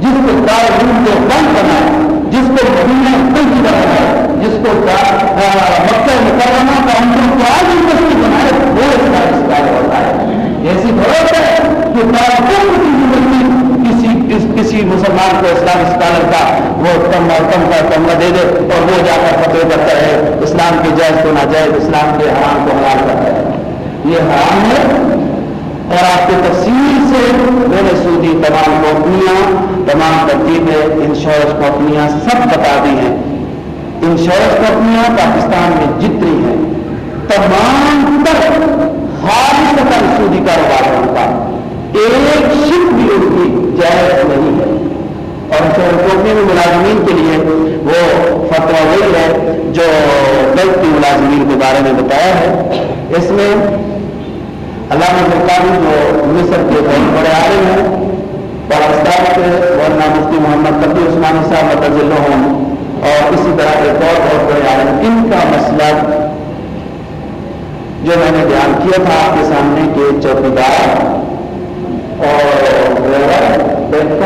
جس کو دار روم کو بند بنائے، جس کو مدینہ بند بنائے۔ جس کو مکہ مکرمہ کا ہم کو آج یونیورسٹی بنائے، وہ اس کا سکالر ہوتا ہے۔ ایسی ضرورت ہے کہ دار کی یونیورسٹی کسی مسلمان کو اسلام اسکالر کا وہ کم اور کم کا کم دے دے اور وہ جا کر فتح کرتا ہے اسلام کے جائز کو ناجائز، اسلام کے حرام کو حلال کرتا ہے یہ حرام ہے۔ اور آپ کی تفصیل سے میں نے سودی تمام کمپنیاں، تمام ترتیبیں انشورنس کمپنیاں سب بتا دی ہیں۔ انشورنس کمپنیاں پاکستان میں جتنی ہیں تمام تر خالص تر سودی کاروبار ہے ان کا۔ ایک شک بھی ان کی جائز نہیں ہے۔ اور انشورنس کمپنی میں ملازمین کے لیے وہ فتوا وہی ہے جو بینک کی ملازمین کے بارے میں بتایا ہے۔ اس میں علامہ سرکاری جو مصر کے بہت بڑے عالم ہیں۔ پاکستان کے ورنہ مفتی محمد قبی عثمانی صاحب متضل ہوں اور اسی طرح کے اور بہت بڑے عالم ان کا مسئلہ جو میں نے بیان کیا تھا آپ کے سامنے کہ چوکیدار اور بینک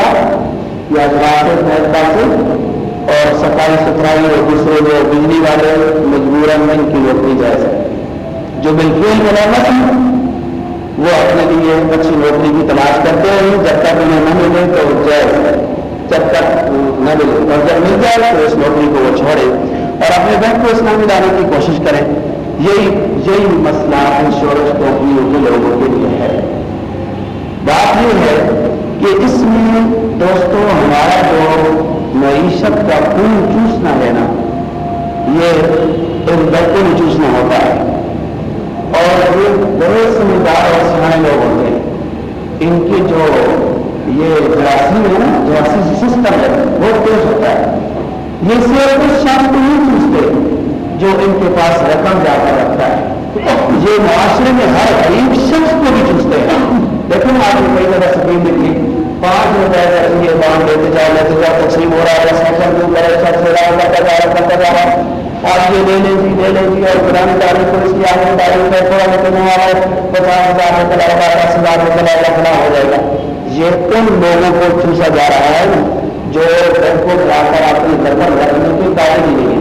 یا سے اور صفائی ستھرائی اور دوسرے جو بجلی والے مجبور ان کی نوکری جائز ہے۔ جو بالکل ملامت ہیں، وہ اپنے لیے اچھی نوکری کی تلاش کرتے ہیں۔ جب تک انہیں نہ ملے تو جائز ہے۔ جب تک نہ ملے اور جب مل جائے تو اس نوکری کو وہ چھوڑے اور اپنے بینک کو اسلامی لانے کی کوشش کریں۔ یہی یہی مسئلہ انشورنس کمپنیوں کے لوگوں کے لیے ہے۔ بات یہ ہے کہ اس میں دوستوں، ہمارا جو معیشت کا خون چوسنا ہے نا، یہ ان بچوں میں چوسنا ہوتا ہے۔ اور یہ بڑے سمجھدار اور سیاح لوگ ہوتے ہیں۔ ان کے جو یہ جراثیم ہے نا، جراثیم سسٹم ہے وہ تیز ہوتا ہے۔ یہ صرف اس شخص کو نہیں چوستے جو ان کے پاس رقم جا کر رکھتا ہے۔ یہ معاشرے میں ہر غریب شخص کو بھی چوستے ہیں۔ لیکن آپ نے کئی جگہ سکیم لکھی پانچ روپئے کا یہ بانڈ لیتے جاؤ لیتے جاؤ تقسیم ہو رہا ہے سیکشن کے اوپر ایسا سے رہا ہے کرتا جا رہا کرتا جا رہا آپ یہ لے لیں جی لے لیں جی اور پرانی تاریخ کو اس کی آگے تاریخ میں تھوڑا مطلب لیتے نہیں پچاس ہزار میں چلا گا دس ہزار میں چلا گا کھڑا ہو جائے گا۔ یہ ان لوگوں کو چوسا جا رہا ہے جو بینک کو جا کر اپنی درپن رکھنے کی قابل نہیں ہے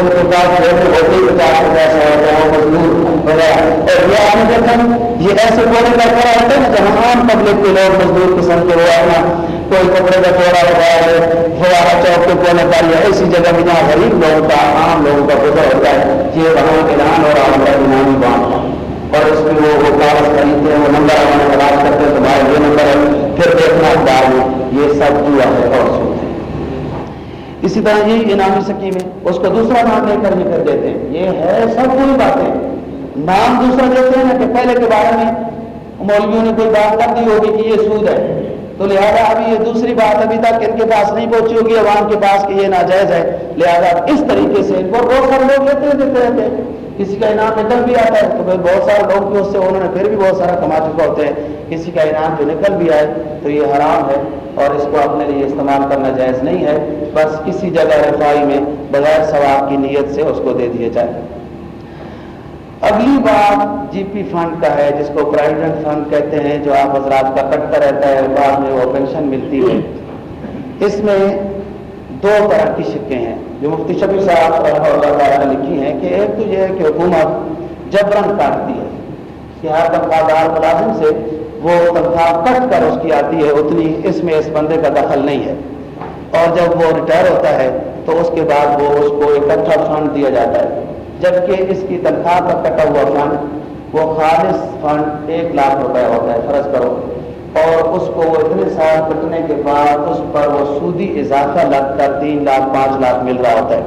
ان کے پاس ہوتے ہی پچاس روپئے سو روپئے مزدور وغیرہ اور یہ آپ نے دیکھا، یہ ایسے کوڑے کا کھڑا ہوتا ہے جہاں عام پبلک کے لوگ مزدور قسم کے وہ اپنا کوئی کپڑے کا کوڑا لگایا ہے فوارا چوک کے کونے پر یا ایسی جگہ میں جہاں غریب لوگوں کا، عام لوگوں کا گزر ہوتا ہے، یہ وہاں اعلان اور عام کا انعامی بانٹ اور اس میں وہ کاغذ خریدتے ہیں، وہ نمبر ہمارے تلاش کرتے ہیں، تمہارا یہ نمبر ہے۔ پھر دیکھنا اخبار میں یہ سب جوا ہے اور سوچ ہے اسی طرح یہی انعامی سکیم ہے، اس کو دوسرا نام لے کر کر دیتے ہیں۔ یہ ہے سب کوئی باتیں۔ نام دوسرا دیتے ہیں نا کہ پہلے کے بارے میں مولویوں نے کوئی بات کر دی ہوگی کہ یہ سود ہے۔ تو لہٰذا ابھی یہ دوسری بات ابھی تک ان کے پاس نہیں پہنچی ہوگی، عوام کے پاس کہ یہ ناجائز ہے۔ لہٰذا اس طریقے سے ان کو بہت سارے لوگ لیتے دیتے رہتے ہیں۔ کسی کا انعام نکل بھی آتا ہے تو پھر بہت سارے لوگ بھی اس سے انہوں نے پھر بھی بہت سارا کما چکا ہوتے ہیں کسی کا انعام جو نکل بھی آئے تو یہ حرام ہے اور اس کو اپنے لیے استعمال کرنا جائز نہیں ہے۔ بس کسی جگہ رفائی میں بغیر ثواب کی نیت سے اس کو دے دیے جائے۔ اگلی بات جی پی فنڈ کا ہے، جس کو پرائیویٹ فنڈ کہتے ہیں، جو آپ حضرات کا کٹتا رہتا ہے بعد میں وہ پینشن ملتی ہے۔ اس میں دو طرح کی شکیں ہیں۔ جو مفتی شبیر صاحب اللہ تعالیٰ نے لکھی ہیں کہ ایک تو یہ ہے کہ حکومت جبرن کاٹتی ہے کہ ہر تنخواہ دار ملازم سے وہ تنخواہ کٹ کر اس کی آتی ہے، اتنی اس میں اس بندے کا دخل نہیں ہے۔ اور جب وہ ریٹائر ہوتا ہے تو اس کے بعد وہ اس کو اکٹھا اچھا فنڈ دیا جاتا ہے۔ جبکہ اس کی تنخواہ کا کٹا ہوا فنڈ، وہ خالص فنڈ ایک لاکھ روپے ہوتا ہے، فرض کرو۔ اور اس کو وہ اتنے سال کٹنے کے بعد اس پر وہ سودی اضافہ لگ کر تین لاکھ، پانچ لاکھ مل رہا ہوتا ہے۔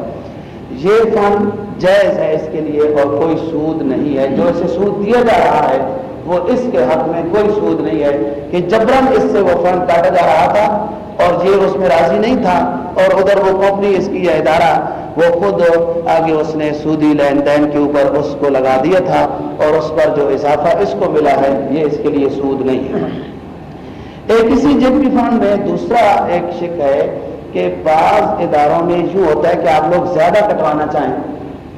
یہ فنڈ جائز ہے اس کے لیے اور کوئی سود نہیں ہے۔ جو اسے سود دیا جا رہا ہے، وہ اس کے حق میں کوئی سود نہیں ہے کہ جبرن اس سے وہ فنڈ کاٹا جا رہا تھا اور یہ اس میں راضی نہیں تھا اور ادھر وہ کمپنی اس کی یہ ادارہ وہ خود آگے اس نے سودی لین دین کے اوپر اس کو لگا دیا تھا اور اس پر جو اضافہ اس کو ملا ہے، یہ اس کے لیے سود نہیں ہے۔ ایک اسی جب فنڈ میں دوسرا ایک شک ہے کہ بعض اداروں میں یوں ہوتا ہے کہ آپ لوگ زیادہ کٹوانا چاہیں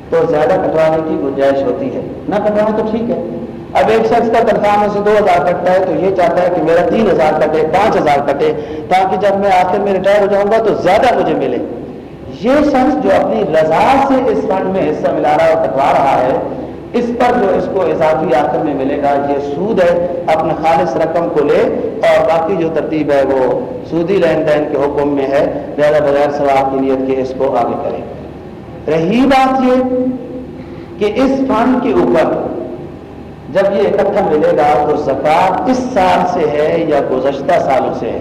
تو زیادہ کٹوانے کی گنجائش ہوتی ہے۔ نہ کٹوانا تو ٹھیک ہے۔ اب ایک شخص کا تنخواہ میں سے دو ہزار کٹتا ہے تو یہ چاہتا ہے کہ میرا تین ہزار کٹے، پانچ ہزار کٹے تاکہ جب میں آخر میں ریٹائر ہو جاؤں گا تو زیادہ مجھے ملے۔ یہ شخص جو اپنی رضا سے اس فنڈ میں حصہ ملا رہا اور کٹوا رہا ہے، اس پر جو اس کو اضافی آخر میں ملے گا، یہ سود ہے۔ اپنے خالص رقم کو لے اور باقی جو ترتیب ہے وہ سودی لین دین کے حکم میں ہے۔ لہٰذا بغیر ثواب کی نیت کے اس کو آگے کرے رہی بات یہ کہ اس فنڈ کے اوپر جب یہ اکٹھا ملے گا تو زکات اس سال سے ہے یا گزشتہ سالوں سے ہے؟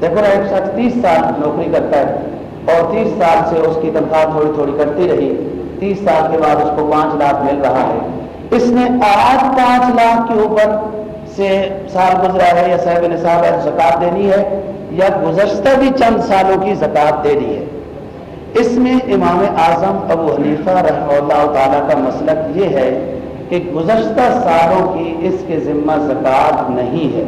دیکھو نا، ایک شخص تیس سال نوکری کرتا ہے اور تیس سال سے اس کی تنخواہ تھوڑی تھوڑی کرتی رہی۔ تیس سال کے بعد اس کو پانچ لاکھ مل رہا ہے۔ اس نے آج پانچ لاکھ کے اوپر سے سال گزرا ہے یا صاحب نصاب ہے زکات دینی ہے یا گزشتہ بھی چند سالوں کی زکات دینی ہے۔ اس میں امام اعظم ابو حنیفہ رحمہ اللہ تعالیٰ کا مسلک یہ ہے کہ گزشتہ سالوں کی اس کے ذمہ زکات نہیں ہے۔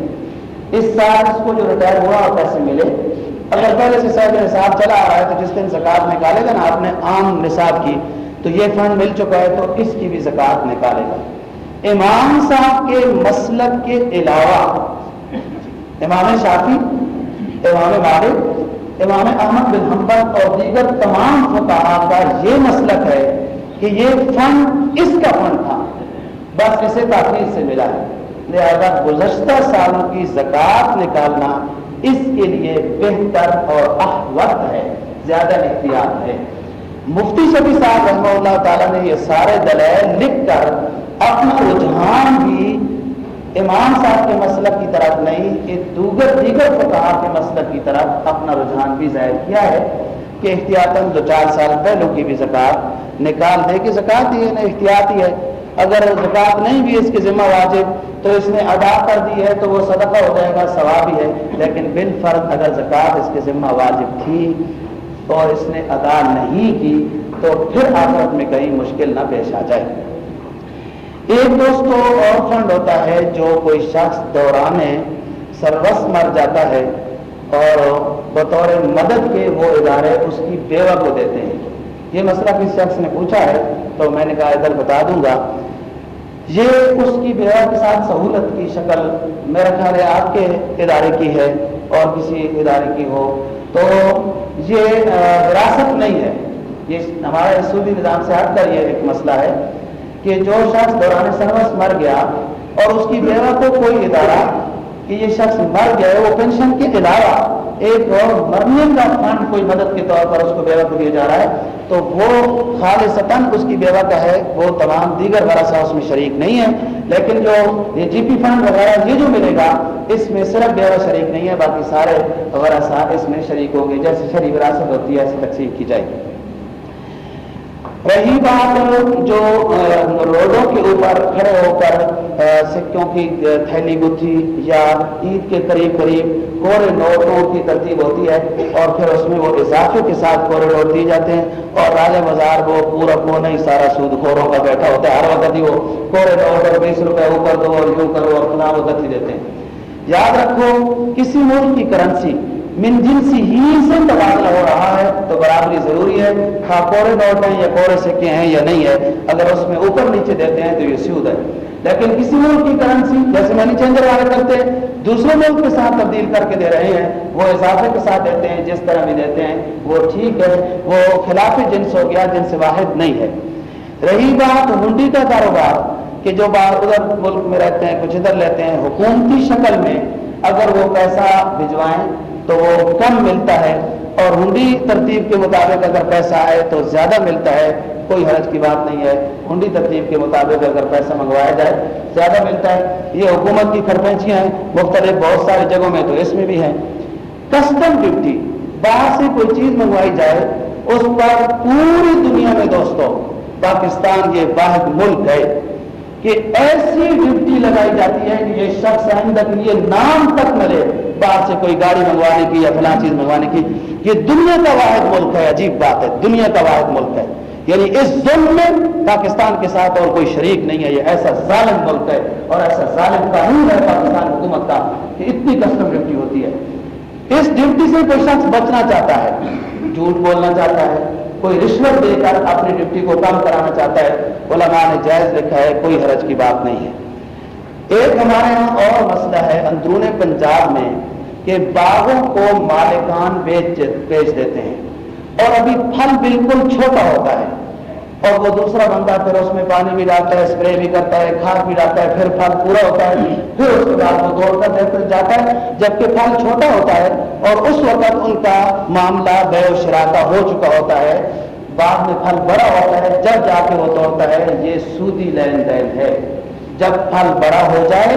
اس سال اس کو جو ریٹائر ہوا اور پیسے ملے؟ اگر پہلے سے صاحب نصاب چلا آ رہا ہے تو جس دن زکات نکالے گا نا اپنے عام نصاب کی تو یہ فنڈ مل چکا ہے تو اس کی بھی زکات نکالے گا۔ امام صاحب کے مسلک کے علاوہ، امام شافی امام مالک، امام احمد بن حمبل اور دیگر تمام فقہ کا یہ مسلک ہے کہ یہ فنڈ اس کا فنڈ تھا۔ بس اسے تاخیر سے ملا۔ ہے لہذا گزشتہ سالوں کی زکات نکالنا اس کے لیے بہتر اور احوت ہے، زیادہ احتیاط ہے۔ مفتی شبی صاحب رحمہ اللہ تعالیٰ نے یہ سارے دلائل لکھ کر اپنا رجحان بھی امام صاحب کے مسلک کی طرف نہیں، کہ دیگر دیگر فقہ کے مسلک کی طرف اپنا رجحان بھی ظاہر کیا ہے کہ احتیاطاً دو چار سال پہلوں کی بھی زکوٰۃ نکال دے، کہ زکوٰۃ ہی ہے نا احتیاط ہی ہے۔ اگر زکوٰۃ نہیں بھی اس کی ذمہ واجب، تو اس نے ادا کر دی ہے تو وہ صدقہ ہو جائے گا، ثواب ہی ہے۔ لیکن بن فرض اگر زکوٰۃ اس کی ذمہ واجب تھی اور اس نے ادا نہیں کی تو پھر آخرت میں کہیں مشکل نہ پیش آ جائے۔ ایک دوستوں اور فنڈ ہوتا ہے جو کوئی شخص دوران سروس مر جاتا ہے اور بطور مدد کے وہ ادارے اس کی بیوہ کو دیتے ہیں۔ یہ مسئلہ کس شخص نے پوچھا ہے تو میں نے کہا، ادھر بتا دوں گا۔ یہ اس کی بیوہ کے ساتھ سہولت کی شکل میرا خیال ہے آپ کے ادارے کی ہے۔ اور کسی ادارے کی ہو، تو یہ وراثت نہیں ہے۔ یہ ہمارا سودی نظام سے ہٹ کر یہ ایک مسئلہ ہے کہ جو شخص دوران سروس مر گیا اور اس کی بیوہ کو کوئی ادارہ کہ یہ شخص مر گئے وہ پینشن کے علاوہ ایک اور مرنے کا فنڈ کوئی مدد کے طور پر اس کو بیوہ کو دیا جا رہا ہے، تو وہ خالصتاً اس کی بیوہ کا ہے، وہ تمام دیگر ورثہ اس میں شریک نہیں ہے۔ لیکن جو یہ جی پی فنڈ وغیرہ، یہ جو ملے گا، اس میں صرف بیوہ شریک نہیں ہے، باقی سارے ورثہ اس میں شریک ہوں گے، جیسے شریک وراثت ہوتی ہے، ایسی تقسیم کی جائے گی۔ رہی بات جو روڈوں کے اوپر کھڑے ہو کر سکوں کی تھیلی گتھی یا عید کے قریب قریب کورے نوٹوں کی ترتیب ہوتی ہے اور پھر اس میں وہ اضافے کے ساتھ کورے نوٹ دیے جاتے ہیں اور راجہ بازار وہ پورا کو نہیں، سارا سود خوروں کا بیٹھا ہوتا ہے، ہر وقت ہی وہ کورے نوٹ اور بیس روپے اوپر دو اور یوں کرو اور فلاں وہ گتی دیتے ہیں۔ یاد رکھو، کسی ملک کی کرنسی من جنسی ہی سے تبادلہ ہو رہا ہے، تو برابری ضروری ہے۔ ہاں کورے نوٹ ہیں یا کورے سکے ہیں یا نہیں ہے، اگر اس میں اوپر نیچے دیتے ہیں تو یہ سود ہے۔ لیکن کسی ملک کی کرنسی، جیسے منی چینجر والے کرتے ہیں، دوسرے ملک کے ساتھ تبدیل کر کے دے رہے ہیں، وہ اضافے کے ساتھ دیتے ہیں، جس طرح بھی دیتے ہیں، وہ ٹھیک ہے، وہ خلاف جنس ہو گیا، جنس واحد نہیں ہے۔ رہی بات ہنڈی کا کاروبار، کہ جو بار ادھر ملک میں رہتے ہیں، کچھ ادھر لیتے ہیں، حکومتی شکل میں اگر وہ پیسہ بھجوائیں تو وہ کم ملتا ہے اور ہنڈی ترتیب کے مطابق اگر پیسہ آئے تو زیادہ ملتا ہے، کوئی حرج کی بات نہیں ہے۔ ہنڈی ترتیب کے مطابق اگر پیسہ منگوایا جائے، زیادہ ملتا ہے۔ یہ حکومت کی خرپینچیاں ہیں، مختلف بہت ساری جگہوں میں تو اس میں بھی ہیں۔ کسٹم ڈیوٹی باہر سے کوئی چیز منگوائی جائے، اس پر پوری دنیا میں دوستوں پاکستان یہ واحد ملک ہے۔ کہ ایسی ڈیوٹی لگائی جاتی ہے کہ یہ شخص آئندہ یہ نام تک ملے باہر سے کوئی گاڑی منگوانے کی یا فلاں چیز منگوانے کی۔ یہ دنیا کا واحد ملک ہے، عجیب بات ہے۔ دنیا کا واحد ملک ہے۔ یعنی اس ظلم میں پاکستان کے ساتھ اور کوئی شریک نہیں ہے۔ یہ ایسا ظالم ملک ہے اور ایسا ظالم قانون ہے پاکستان حکومت کا کہ اتنی کسٹم ڈیوٹی ہوتی ہے۔ اس ڈیوٹی سے کوئی شخص بچنا چاہتا ہے، جھوٹ بولنا چاہتا ہے کوئی رشوت دے کر اپنی ڈیوٹی کو کم کرانا چاہتا ہے، علماء نے جائز لکھا ہے، کوئی حرج کی بات نہیں ہے۔ ایک ہمارے یہاں اور مسئلہ ہے، اندرون پنجاب میں کہ باغوں کو مالکان بیچ بیچ دیتے ہیں۔ اور ابھی پھل بالکل چھوٹا ہوتا ہے۔ اور وہ دوسرا بندہ پھر اس میں پانی بھی ڈالتا ہے اسپرے بھی کرتا ہے، کھاد بھی ڈالتا ہے، پھر پھل پورا ہوتا ہے۔ پھر اس کے بعد وہ دوڑ کر پھر جاتا ہے، جبکہ پھل چھوٹا ہوتا ہے اور اس وقت ان کا معاملہ بے و شرا کا ہو چکا ہوتا ہے۔ بعد میں پھل بڑا ہوتا ہے، جب جا کے وہ توڑتا ہے، یہ سودی لین دین ہے۔ جب پھل بڑا ہو جائے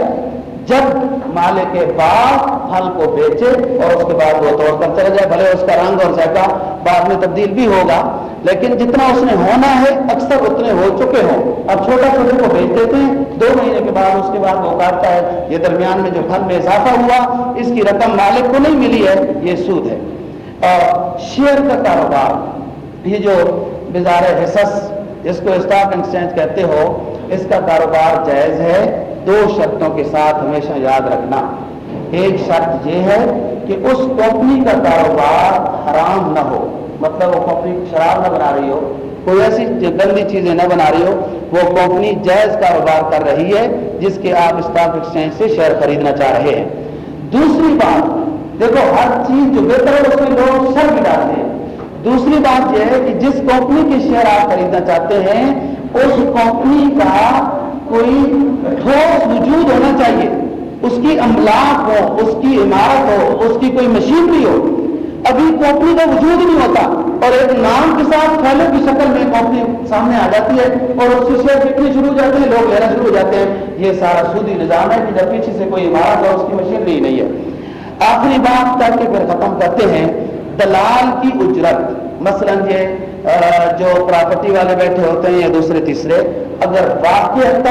جب مالے کے بعد پھل کو بیچے اور اس کے بعد وہ توڑ کر چلا جائے، بھلے اس کا رنگ اور ذائقہ بعد میں تبدیل بھی ہوگا، لیکن جتنا اس نے ہونا ہے، اکثر اتنے ہو چکے ہوں۔ اب چھوٹا چھوٹے کو بیچ دیتے ہیں، دو مہینے کے بعد اس کے بعد وہ کاٹتا ہے۔ یہ درمیان میں جو پھل میں اضافہ ہوا، اس کی رقم مالک کو نہیں ملی ہے، یہ سود ہے۔ اور شیئر کا کاروبار، یہ جو بزار حصص، جس کو اسٹاک ایکسچینج کہتے ہو اس کا کاروبار جائز ہے، دو شرطوں کے ساتھ ہمیشہ یاد رکھنا۔ ایک شرط یہ ہے کہ اس کمپنی کا کاروبار حرام نہ ہو۔ مطلب وہ کمپنی شراب نہ بنا رہی ہو، کوئی ایسی گندی چیزیں نہ بنا رہی ہو، وہ کمپنی جائز کاروبار کر رہی ہے، جس کے آپ اسٹاک ایکسچینج سے شیئر خریدنا چاہ رہے ہیں۔ دوسری بات، دیکھو، ہر چیز جو بہتر ہے، اس میں لوگ شر بھی ڈالتے ہیں۔ دوسری بات یہ ہے کہ جس کمپنی کے شیئر آپ خریدنا چاہتے ہیں، اس کمپنی کا کوئی ٹھوس وجود ہونا چاہیے۔ اس کی املاک ہو، اس کی عمارت ہو، اس کی کوئی مشینری ہو۔ ابھی کمپنی کا وجود نہیں ہوتا۔ اور ایک نام کے ساتھ پھیلے کی شکل میں کمپنی سامنے آ جاتی ہے اور اس سے شیئر بکنے شروع ہو جاتے ہیں لوگ لینا شروع ہو جاتے ہیں۔ یہ سارا سودی نظام ہے کہ جب پیچھے سے کوئی عمارت ہو، اس کی مشینری نہیں ہے۔ آخری بات کر کے پھر ختم کرتے ہیں۔ دلال کی اجرت۔ مثلا یہ جو پراپرٹی والے بیٹھے ہوتے ہیں یا دوسرے، تیسرے، اگر واقع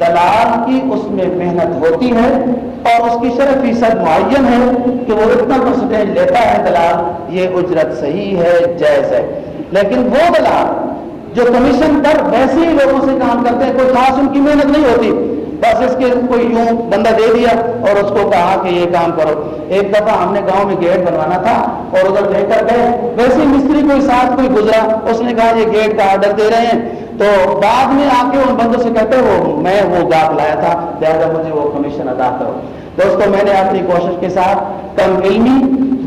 دلال کی اس میں محنت ہوتی ہے اور اس کی شرح فیصد معین ہے کہ وہ اتنا پرسنٹیج لیتا ہے دلال، یہ اجرت صحیح ہے، جائز ہے۔ لیکن وہ دلال جو کمیشن پر ویسے ہی لوگوں سے کام کرتے ہیں، کوئی خاص ان کی محنت نہیں ہوتی۔ بس اس کے کوئی یوں بندہ دے دیا اور اس کو کہا کہ یہ کام کرو۔ ایک دفعہ ہم نے گاؤں میں گیٹ بنوانا تھا اور ادھر لے کر گئے۔ ویسے مستری کوئی ساتھ کوئی گزرا، اس نے کہا یہ گیٹ کا آرڈر دے رہے ہیں۔ تو بعد میں آ کے ان بندوں سے کہتے وہ، میں وہ گاٹ لایا تھا، لہٰذا مجھے وہ کمیشن ادا کرو۔ دوستوں میں نے اپنی کوشش کے ساتھ کم علمی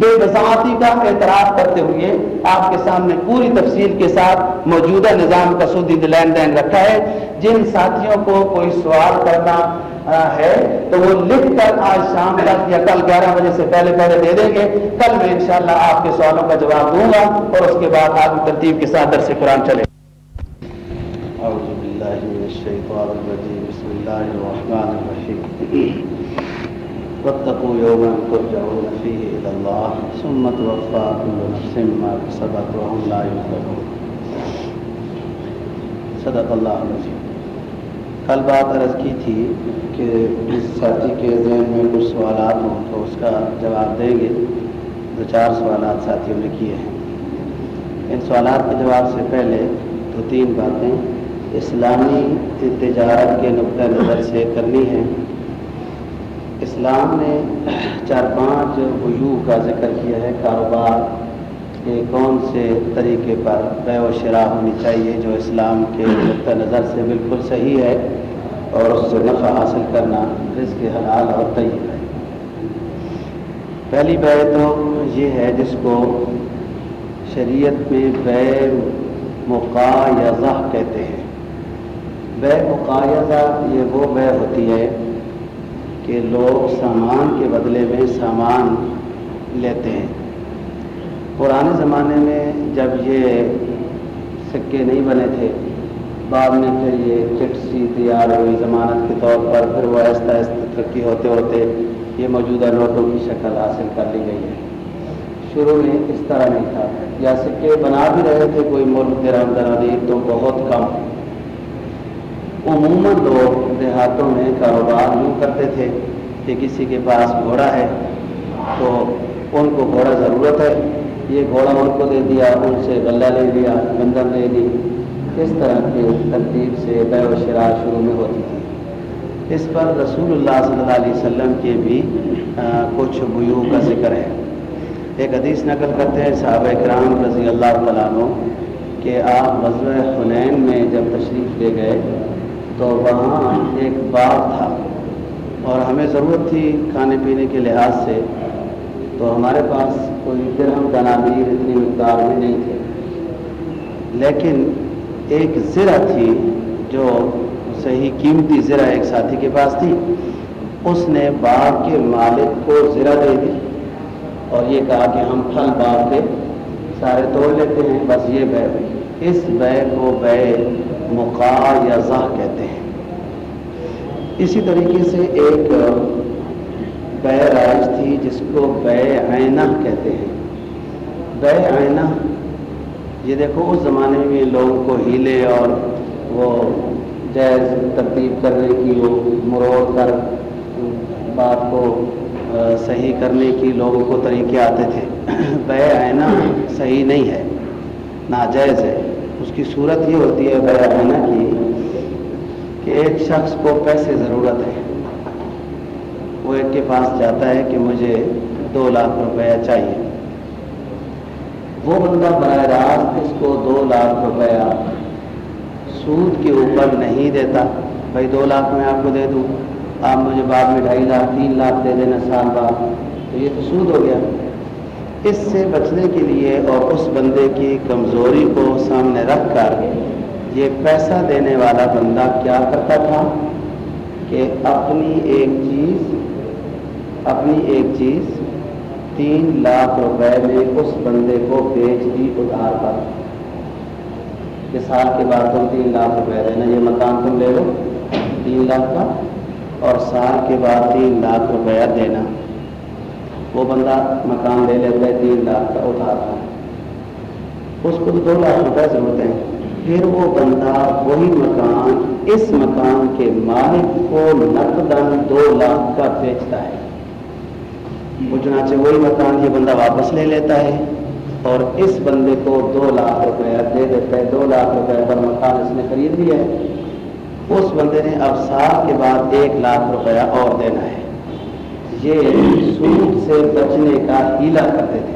بے وضاحتی کا اعتراف کرتے ہوئے آپ کے سامنے پوری تفصیل کے ساتھ موجودہ نظام کا سودی لین دین رکھا ہے۔ جن ساتھیوں کو کوئی سوال کرنا ہے، تو وہ لکھ کر آج شام تک یا کل گیارہ بجے سے پہلے پہلے دے دیں گے۔ کل میں انشاءاللہ آپ کے سوالوں کا جواب دوں گا اور اس کے بعد آپ ترتیب کے ساتھ درس قرآن چلے۔ اعوذ باللہ من الشیطان الرجیم بسم اللہ الرحمن الرحیم واتقوا یوما ترجعون فیہ الى اللہ ثم توفا كل نفس ما كسبت وهم لا يظلمون. صدق اللہ العظیم کل بات عرض کی تھی کہ اس ساتھی کے ذہن میں کچھ سوالات ہوں تو اس کا جواب دیں گے۔ دو چار سوالات ساتھیوں نے کیے ہیں۔ ان سوالات کے جواب سے پہلے دو تین باتیں اسلامی تجارت کے نقطۂ نظر سے کرنی ہے۔ اسلام نے چار پانچ وجوہ کا ذکر کیا ہے۔ کاروبار کے کون سے طریقے پر بے و شرح ہونی چاہیے جو اسلام کے نقطۂ نظر سے بالکل صحیح ہے اور اس سے نفع حاصل کرنا رزق حلال اور طیب ہے۔ پہلی بے تو یہ ہے جس کو شریعت میں بے مقایضہ کہتے ہیں۔ بے مقایضہ یہ وہ بے ہوتی ہے کہ لوگ سامان کے بدلے میں سامان لیتے ہیں۔ پرانے زمانے میں جب یہ سکے نہیں بنے تھے، بعد میں پھر یہ چٹ سی تیار ہوئی ضمانت کے طور پر، پھر وہ آہستہ آہستہ ترقی ہوتے ہوتے یہ موجودہ نوٹوں کی شکل حاصل کر لی گئی ہے۔ شروع میں اس طرح نہیں تھا۔ یا سکے بنا بھی رہے تھے، کوئی ملک درہم درادیر تو بہت کم۔ عموماً لوگ دیہاتوں میں کاروبار یوں کرتے تھے کہ کسی کے پاس گھوڑا ہے تو ان کو گھوڑا ضرورت ہے۔ یہ گھوڑا ان کو دے دیا، ان سے غلہ لے لیا گندم لے لی۔ اس طرح کی ترتیب سے بے و شرح شروع میں ہوتی تھی۔ اس پر رسول اللہ صلی اللہ علیہ وسلم کے بھی کچھ بیو کا ذکر ہے۔ ایک حدیث نقل کرتے ہیں صحابہ کرام رضی اللہ تعالیٰ کہ آپ غزوہ حنین میں جب تشریف لے گئے تو وہاں ایک باغ تھا اور ہمیں ضرورت تھی کھانے پینے کے لحاظ سے۔ تو ہمارے پاس کوئی درہم تنابیر اتنی مقدار میں نہیں تھے۔ لیکن ایک زرہ تھی جو صحیح قیمتی زرہ ایک ساتھی کے پاس تھی۔ اس نے باغ کے مالک کو زرہ دے دی اور یہ کہا کہ ہم پھل باغ کے سارے توڑ لیتے ہیں، بس یہ بے۔ اس بے کو بے مقایضہ کہتے ہیں۔ اسی طریقے سے ایک بے رائج تھی جس کو بے آئینہ کہتے ہیں۔ بے آئینہ یہ دیکھو، اس زمانے میں لوگوں کو ہیلے اور وہ جائز ترتیب کرنے کی، وہ مروڑ کر بات کو صحیح کرنے کی لوگوں کو طریقے آتے تھے۔ بے آئینہ صحیح نہیں ہے ناجائز ہے۔ کی صورت یہ ہوتی ہے بے آئینہ کی کہ ایک شخص کو پیسے ضرورت ہے وہ ایک کے پاس جاتا ہے کہ مجھے دو لاکھ روپیہ چاہیے۔ وہ بندہ براہ راست اس کو دو لاکھ روپیہ سود کے اوپر نہیں دیتا۔ بھائی دو لاکھ میں آپ کو دے دوں۔ آپ مجھے بعد میں ڈھائی لاکھ، تین لاکھ دے دینا سال بعد۔ تو یہ تو سود ہو گیا۔ اس سے بچنے کے لیے اور اس بندے کی کمزوری کو سامنے رکھ کر یہ پیسہ دینے والا بندہ کیا کرتا تھا کہ اپنی ایک چیز، اپنی ایک چیز تین لاکھ روپے میں اس بندے کو بیچ دی ادھار پر۔ کہ سال کے بعد تم تین لاکھ روپے دینا، یہ مکان تم لے لو تین لاکھ کا، اور سال کے بعد تین لاکھ روپیہ دینا۔ وہ بندہ مکان لے لیتا ہے، تین لاکھ کا ادھار پر اس کو تو دو لاکھ روپے ضرورت ہے پھر وہ بندہ وہی مکان، اس مکان کے مالک کو نقدن دو لاکھ کا بیچتا ہے۔ وہ چنانچہ وہی مکان یہ بندہ واپس لے لیتا ہے اور اس بندے کو دو لاکھ روپیہ دے دیتا ہے، دو لاکھ روپے پر مکان اس نے خرید لیا ہے۔ اس بندے نے اب سال کے بعد ایک لاکھ روپیہ اور دینا ہے۔ یہ سود سے بچنے کا ہیلا کرتے تھے۔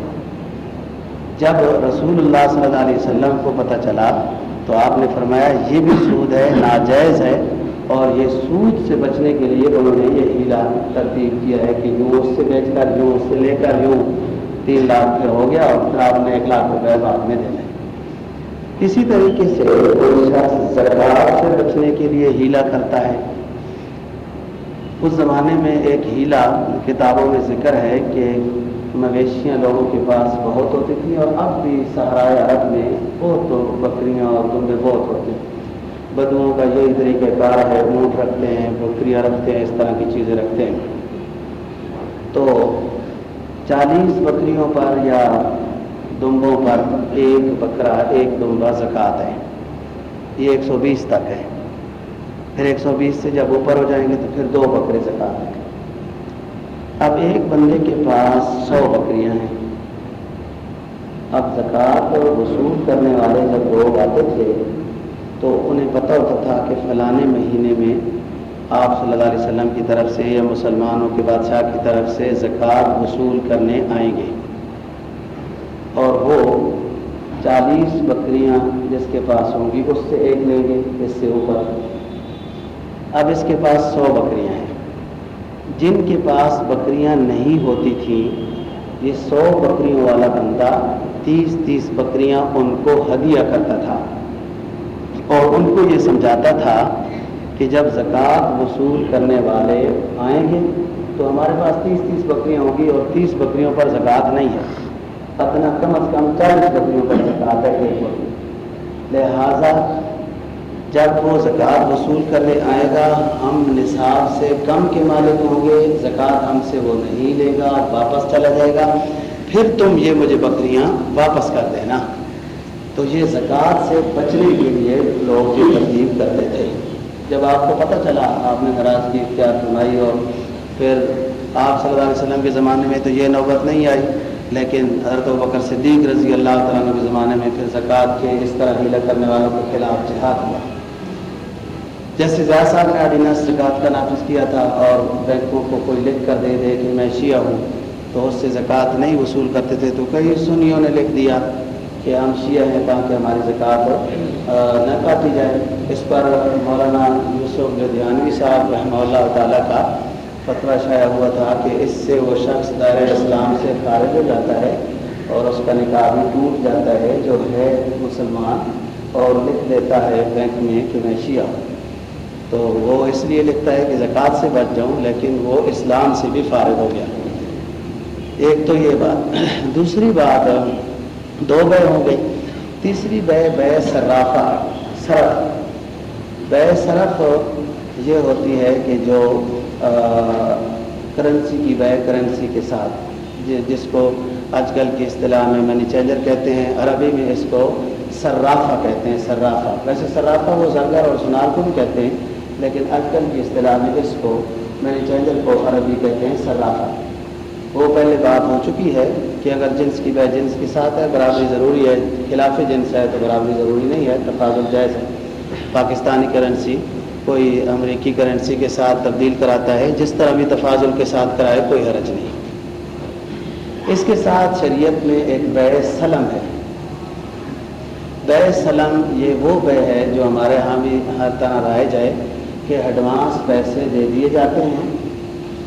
جب رسول اللہ صلی اللہ علیہ وسلم کو پتہ چلا تو آپ نے فرمایا، یہ بھی سود ہے، ناجائز ہے۔ اور یہ سود سے بچنے کے لیے انہوں نے یہ ہیلا ترتیب کیا ہے کہ یوں اس سے بیچ کر، یوں اس سے لے کر، یوں تین لاکھ ہو گیا اور پھر آپ نے ایک لاکھ روپے بعد میں دینا اسی طریقے سے کوئی شخص زکوٰۃ سے بچنے کے لیے ہیلا کرتا ہے۔ اس زمانے میں ایک ہیلا کتابوں میں ذکر ہے کہ مویشیاں لوگوں کے پاس بہت ہوتی تھیں اور اب بھی صحرائے عرب میں بہت بکریاں اور دمبے بہت ہوتے ہیں۔ بدوؤں کا یہی طریقہ کار ہے، اونٹ رکھتے ہیں بکریاں رکھتے ہیں، اس طرح کی چیزیں رکھتے ہیں۔ تو چالیس بکریوں پر یا دمبوں پر ایک بکرا، ایک دمبا زکوٰۃ ہے۔ یہ ایک سو بیس تک ہے۔ پھر ایک سو بیس سے جب اوپر ہو جائیں گے تو پھر دو بکرے زکوٰۃ ہیں۔ اب ایک بندے کے پاس سو بکریاں ہیں۔ اب زکوٰۃ وصول کرنے والے جب لوگ آتے تھے تو انہیں پتہ ہوتا تھا کہ فلانے مہینے میں آپ صلی اللہ علیہ وسلم کی طرف سے یا مسلمانوں کے بادشاہ کی طرف سے زکوٰۃ وصول کرنے آئیں گے۔ اور وہ چالیس بکریاں جس کے پاس ہوں گی اس سے ایک لیں گے، اس سے اوپر۔ اب اس کے پاس سو بکریاں ہیں۔ جن کے پاس بکریاں نہیں ہوتی تھیں، یہ سو بکریوں والا بندہ تیس تیس بکریاں ان کو ہدیہ کرتا تھا۔ اور ان کو یہ سمجھاتا تھا کہ جب زکوٰۃ وصول کرنے والے آئیں گے تو ہمارے پاس تیس تیس بکریاں ہوں گی اور تیس بکریوں پر زکوٰۃ نہیں ہے۔ اتنا کم از کم چالیس بکریوں پر زکوٰۃ ہے ایک بکری۔ لہٰذا جب وہ زکوٰۃ وصول کرنے آئے گا، ہم نصاب سے کم کے مالک ہوں گے، زکوٰۃ ہم سے وہ نہیں لے گا، واپس چلا جائے گا۔ پھر تم یہ مجھے بکریاں واپس کر دینا۔ تو یہ زکوٰۃ سے بچنے کے لیے لوگ یہ ترتیب کرتے تھے جب آپ کو پتہ چلا، آپ نے ناراضگی اختیار فرمائی اور پھر آپ صلی اللہ علیہ وسلم کے زمانے میں تو یہ نوبت نہیں آئی، لیکن حضرت و بکر صدیق رضی اللہ تعالیٰ کے زمانے میں پھر زکوٰۃ کے اس طرح ہیلا کرنے والوں کے خلاف جہاد ہوا۔ جیسے زیاد صاحب نے آڈیننس زکوٰۃ کا نافذ کیا تھا اور بینکوں کو کوئی لکھ کر دے دے کہ میں شیعہ ہوں، تو اس سے زکوٰۃ نہیں وصول کرتے تھے، تو کئی سنیوں نے لکھ دیا کہ ہم شیعہ ہیں تاکہ ہماری زکوٰۃ نہ کاٹی جائے۔ اس پر مولانا یوسف لدھیانوی صاحب رحمہ اللہ تعالیٰ کا فتویٰ شائع ہوا تھا کہ اس سے وہ شخص دائر اسلام سے خارج ہو جاتا ہے اور اس کا نکاح بھی ٹوٹ جاتا ہے، جو ہے مسلمان اور لکھ دیتا ہے بینک میں کہ میں شیعہ ہوں۔ تو وہ اس لیے لکھتا ہے کہ زکوٰۃ سے بچ جاؤں، لیکن وہ اسلام سے بھی فارغ ہو گیا۔ ایک تو یہ بات۔ دوسری بات، دو بے ہوں گے۔ تیسری بے بے صرافہ۔ صرف۔ بے صرف یہ ہوتی ہے کہ جو کرنسی کی بے کرنسی کے ساتھ۔ جی، جس کو آج کل کی اصطلاح میں منی چینجر کہتے ہیں، عربی میں اس کو صرافہ کہتے ہیں، صرافہ۔ ویسے صرافہ وہ زنگر اور سنار کو بھی کہتے ہیں لیکن آج کل کی اصطلاح میں اس کو منی چینجر کو عربی کہتے ہیں صرافہ۔ وہ پہلے بات ہو چکی ہے کہ اگر جنس کی بہ جنس کے ساتھ ہے، برابری ضروری ہے۔ خلاف جنس ہے تو برابری ضروری نہیں ہے تفاضل جائز ہے۔ پاکستانی کرنسی کوئی امریکی کرنسی کے ساتھ تبدیل کراتا ہے، جس طرح بھی تفاضل کے ساتھ کرائے، کوئی حرج نہیں۔ اس کے ساتھ شریعت میں ایک بے سلم ہے۔ بے سلم یہ وہ بے ہے جو ہمارے ہاں بھی ہر طرح رائے جائے۔ کہ ایڈوانس پیسے دے دیے جاتے ہیں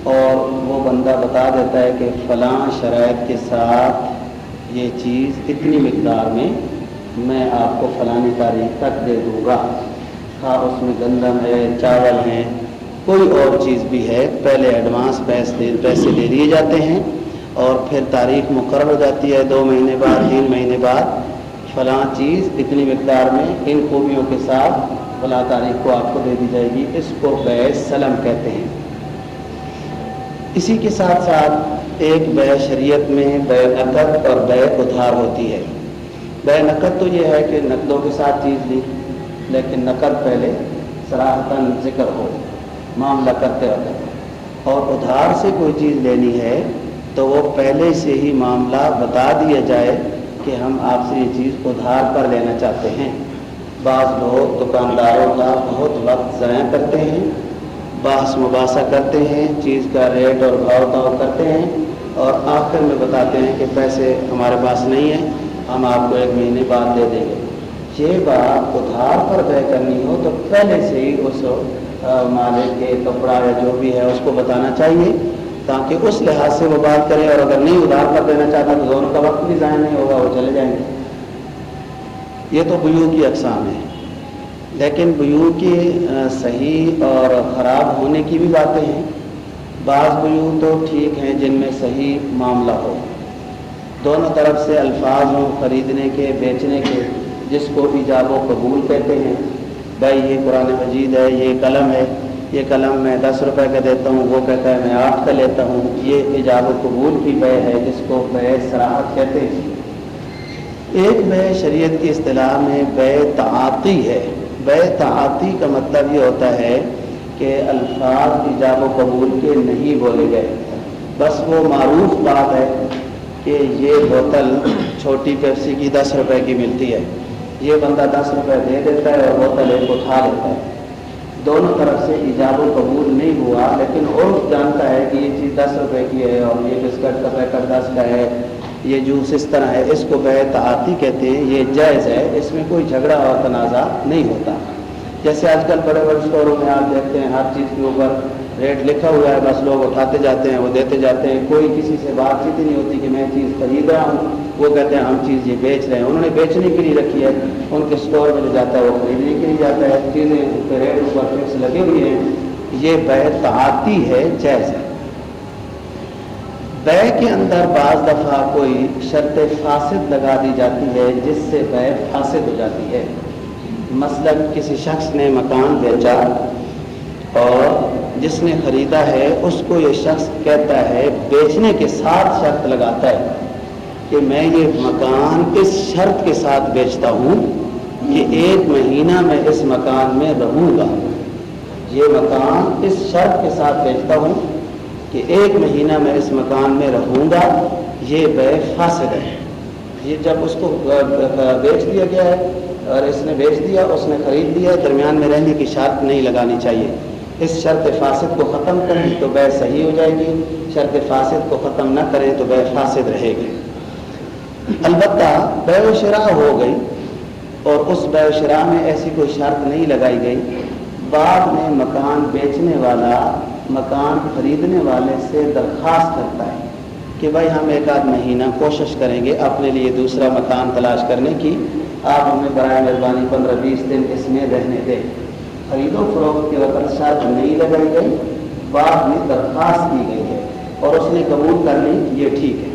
اور وہ بندہ بتا دیتا ہے کہ فلاں شرائط کے ساتھ یہ چیز اتنی مقدار میں میں آپ کو فلانی تاریخ تک دے دوں گا۔ ہاں اس میں گندم ہے، چاول ہے کوئی اور چیز بھی ہے۔ پہلے ایڈوانس پیسے پیسے دے دیے جاتے ہیں اور پھر تاریخ مقرر ہو جاتی ہے۔ دو مہینے بعد، تین مہینے بعد فلاں چیز اتنی مقدار میں ان خوبیوں کے ساتھ فلاں تاریخ کو آپ کو دے دی جائے گی، اس کو بے سلم کہتے ہیں۔ اسی کے ساتھ ساتھ ایک بے شریعت میں بے نقد اور بے ادھار ہوتی ہے۔ بے نقد تو یہ ہے کہ نقدوں کے ساتھ چیز لی، لیکن نقد پہلے سراہتاً ذکر ہو، معاملہ کرتے وقت۔ اور ادھار سے کوئی چیز لینی ہے تو وہ پہلے سے ہی معاملہ بتا دیا جائے کہ ہم آپ سے یہ چیز ادھار پر لینا چاہتے ہیں۔ بعض لوگ دکانداروں کا بہت وقت ضائع کرتے ہیں، بحث مباحثہ کرتے ہیں، چیز کا ریٹ اور بھاؤ تاؤ کرتے ہیں اور آخر میں بتاتے ہیں کہ پیسے ہمارے پاس نہیں ہیں، ہم آپ کو ایک مہینے بعد دے دیں گے۔ یہ بات ادھار پر طے کرنی ہو تو پہلے سے ہی اس مالک کے کپڑا یا جو بھی ہے اس کو بتانا چاہیے تاکہ اس لحاظ سے وہ بات کرے اور اگر نہیں ادھار پر دینا چاہتا تو دونوں کا وقت بھی ضائع نہیں ہوگا، وہ چلے جائیں گے۔ یہ تو بیو کی اقسام ہے لیکن بیو کی صحیح اور خراب ہونے کی بھی باتیں ہیں۔ بعض بیو تو ٹھیک ہیں جن میں صحیح معاملہ ہو۔ دونوں طرف سے الفاظ ہوں خریدنے کے، بیچنے کے، جس کو ایجاب و قبول کہتے ہیں۔ بھائی، یہ قرآن مجید ہے، یہ قلم ہے۔ یہ قلم میں دس روپے کا دیتا ہوں، وہ کہتا ہے میں آٹھ کا لیتا ہوں۔ یہ ایجاب و قبول کی بے ہے، جس کو بے سراحت کہتے ہیں۔ ایک بے شریعت کی اصطلاح میں بے تعاطی ہے. بے تعاطی کا مطلب یہ ہوتا ہے کہ الفاظ ایجاب و قبول کے نہیں بولے گئے. بس وہ معروف بات ہے کہ یہ بوتل چھوٹی پیپسی کی دس روپے کی ملتی ہے. یہ بندہ دس روپے دے دیتا ہے اور بوتل ایک اٹھا لیتا ہے. دونوں طرف سے ایجاب و قبول نہیں ہوا، لیکن عرف جانتا ہے کہ یہ چیز دس روپے کی ہے اور یہ بسکٹ کا پیکٹ دس کا ہے یہ جوس اس طرح ہے، اس کو بے تعاطی کہتے ہیں، یہ جائز ہے، اس میں کوئی جھگڑا اور تنازع نہیں ہوتا۔ جیسے آج کل بڑے بڑے اسٹوروں میں آپ دیکھتے ہیں، ہر چیز کے اوپر ریٹ لکھا ہوا ہے، بس لوگ اٹھاتے جاتے ہیں، وہ دیتے جاتے ہیں۔ کوئی کسی سے بات چیت نہیں ہوتی کہ میں چیز خرید رہا ہوں۔ وہ کہتے ہیں، ہم چیز یہ بیچ رہے ہیں۔ انہوں نے بیچنے کے لیے رکھی ہے۔ ان کے اسٹور میں جو جاتا ہے، وہ خریدنے کے لیے جاتا ہے۔ چیزیں ریٹ اوپر فکس لگے ہوئے ہیں۔ یہ بے تعاتی ہے جیز ہے۔ بے کے اندر بعض دفعہ کوئی شرط فاسد لگا دی جاتی ہے، جس سے بے فاسد ہو جاتی ہے۔ مثلا کسی شخص نے مکان بیچا اور جس نے خریدا ہے، اس کو یہ شخص کہتا ہے، بیچنے کے ساتھ شرط لگاتا ہے کہ میں یہ مکان اس شرط کے ساتھ بیچتا ہوں کہ ایک مہینہ میں اس مکان میں رہوں گا۔ یہ مکان اس شرط کے ساتھ بیچتا ہوں؟ کہ ایک مہینہ میں اس مکان میں رہوں گا، یہ بے فاسد ہے۔ یہ جب اس کو بیچ دیا گیا ہے، اور اس نے بیچ دیا، اس نے خرید لیا، درمیان میں رہنے کی شرط نہیں لگانی چاہیے۔ اس شرط فاسد کو ختم کریں تو بے صحیح ہو جائے گی۔ شرط فاسد کو ختم نہ کریں تو بے فاسد رہے گی۔ البتہ بے و شرح ہو گئی، اور اس بے و شرح میں ایسی کوئی شرط نہیں لگائی گئی بعد میں مکان بیچنے والا، مکان خریدنے والے سے درخواست کرتا ہے کہ بھائی ہم ایک آدھ مہینہ کوشش کریں گے اپنے لیے دوسرا مکان تلاش کرنے کی۔ آپ ہمیں برائے مہربانی پندرہ بیس دن اس میں رہنے دیں۔ خرید و فروخت کے وقت شرط نہیں لگائی گئی، بعد میں درخواست کی گئی ہے اور اس نے قبول کر لی، یہ ٹھیک ہے۔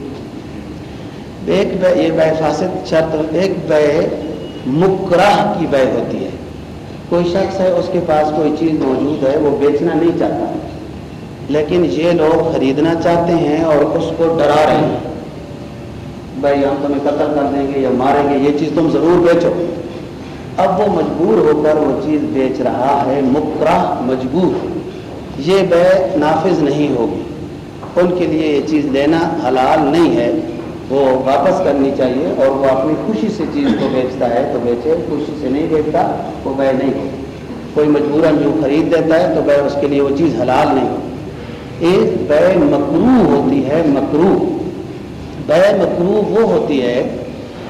ایک بے، یہ بے فاسد شرط، ایک بے مکرہ کی بے ہوتی ہے۔ کوئی شخص ہے، اس کے پاس کوئی چیز موجود ہے، وہ بیچنا نہیں چاہتا۔ لیکن یہ لوگ خریدنا چاہتے ہیں اور اس کو ڈرا رہے ہیں۔ بھائی، ہم تمہیں قتل کر دیں گے یا ماریں گے، یہ چیز تم ضرور بیچو۔ اب وہ مجبور ہو کر وہ چیز بیچ رہا ہے، مکرہ مجبور۔ یہ بے نافذ نہیں ہوگی۔ ان کے لیے یہ چیز لینا حلال نہیں ہے۔ واپس کرنی چاہیے اور وہ اپنی خوشی سے چیز کو بیچتا ہے، تو بیچے، خوشی سے نہیں بیچتا وہ بے نہیں ہو کوئی مجبوراً جو خرید دیتا ہے، تو بے اس کے لیے وہ چیز حلال نہیں ہو ایک بے مکرو ہوتی ہے مکرو بے مکرو وہ ہوتی ہے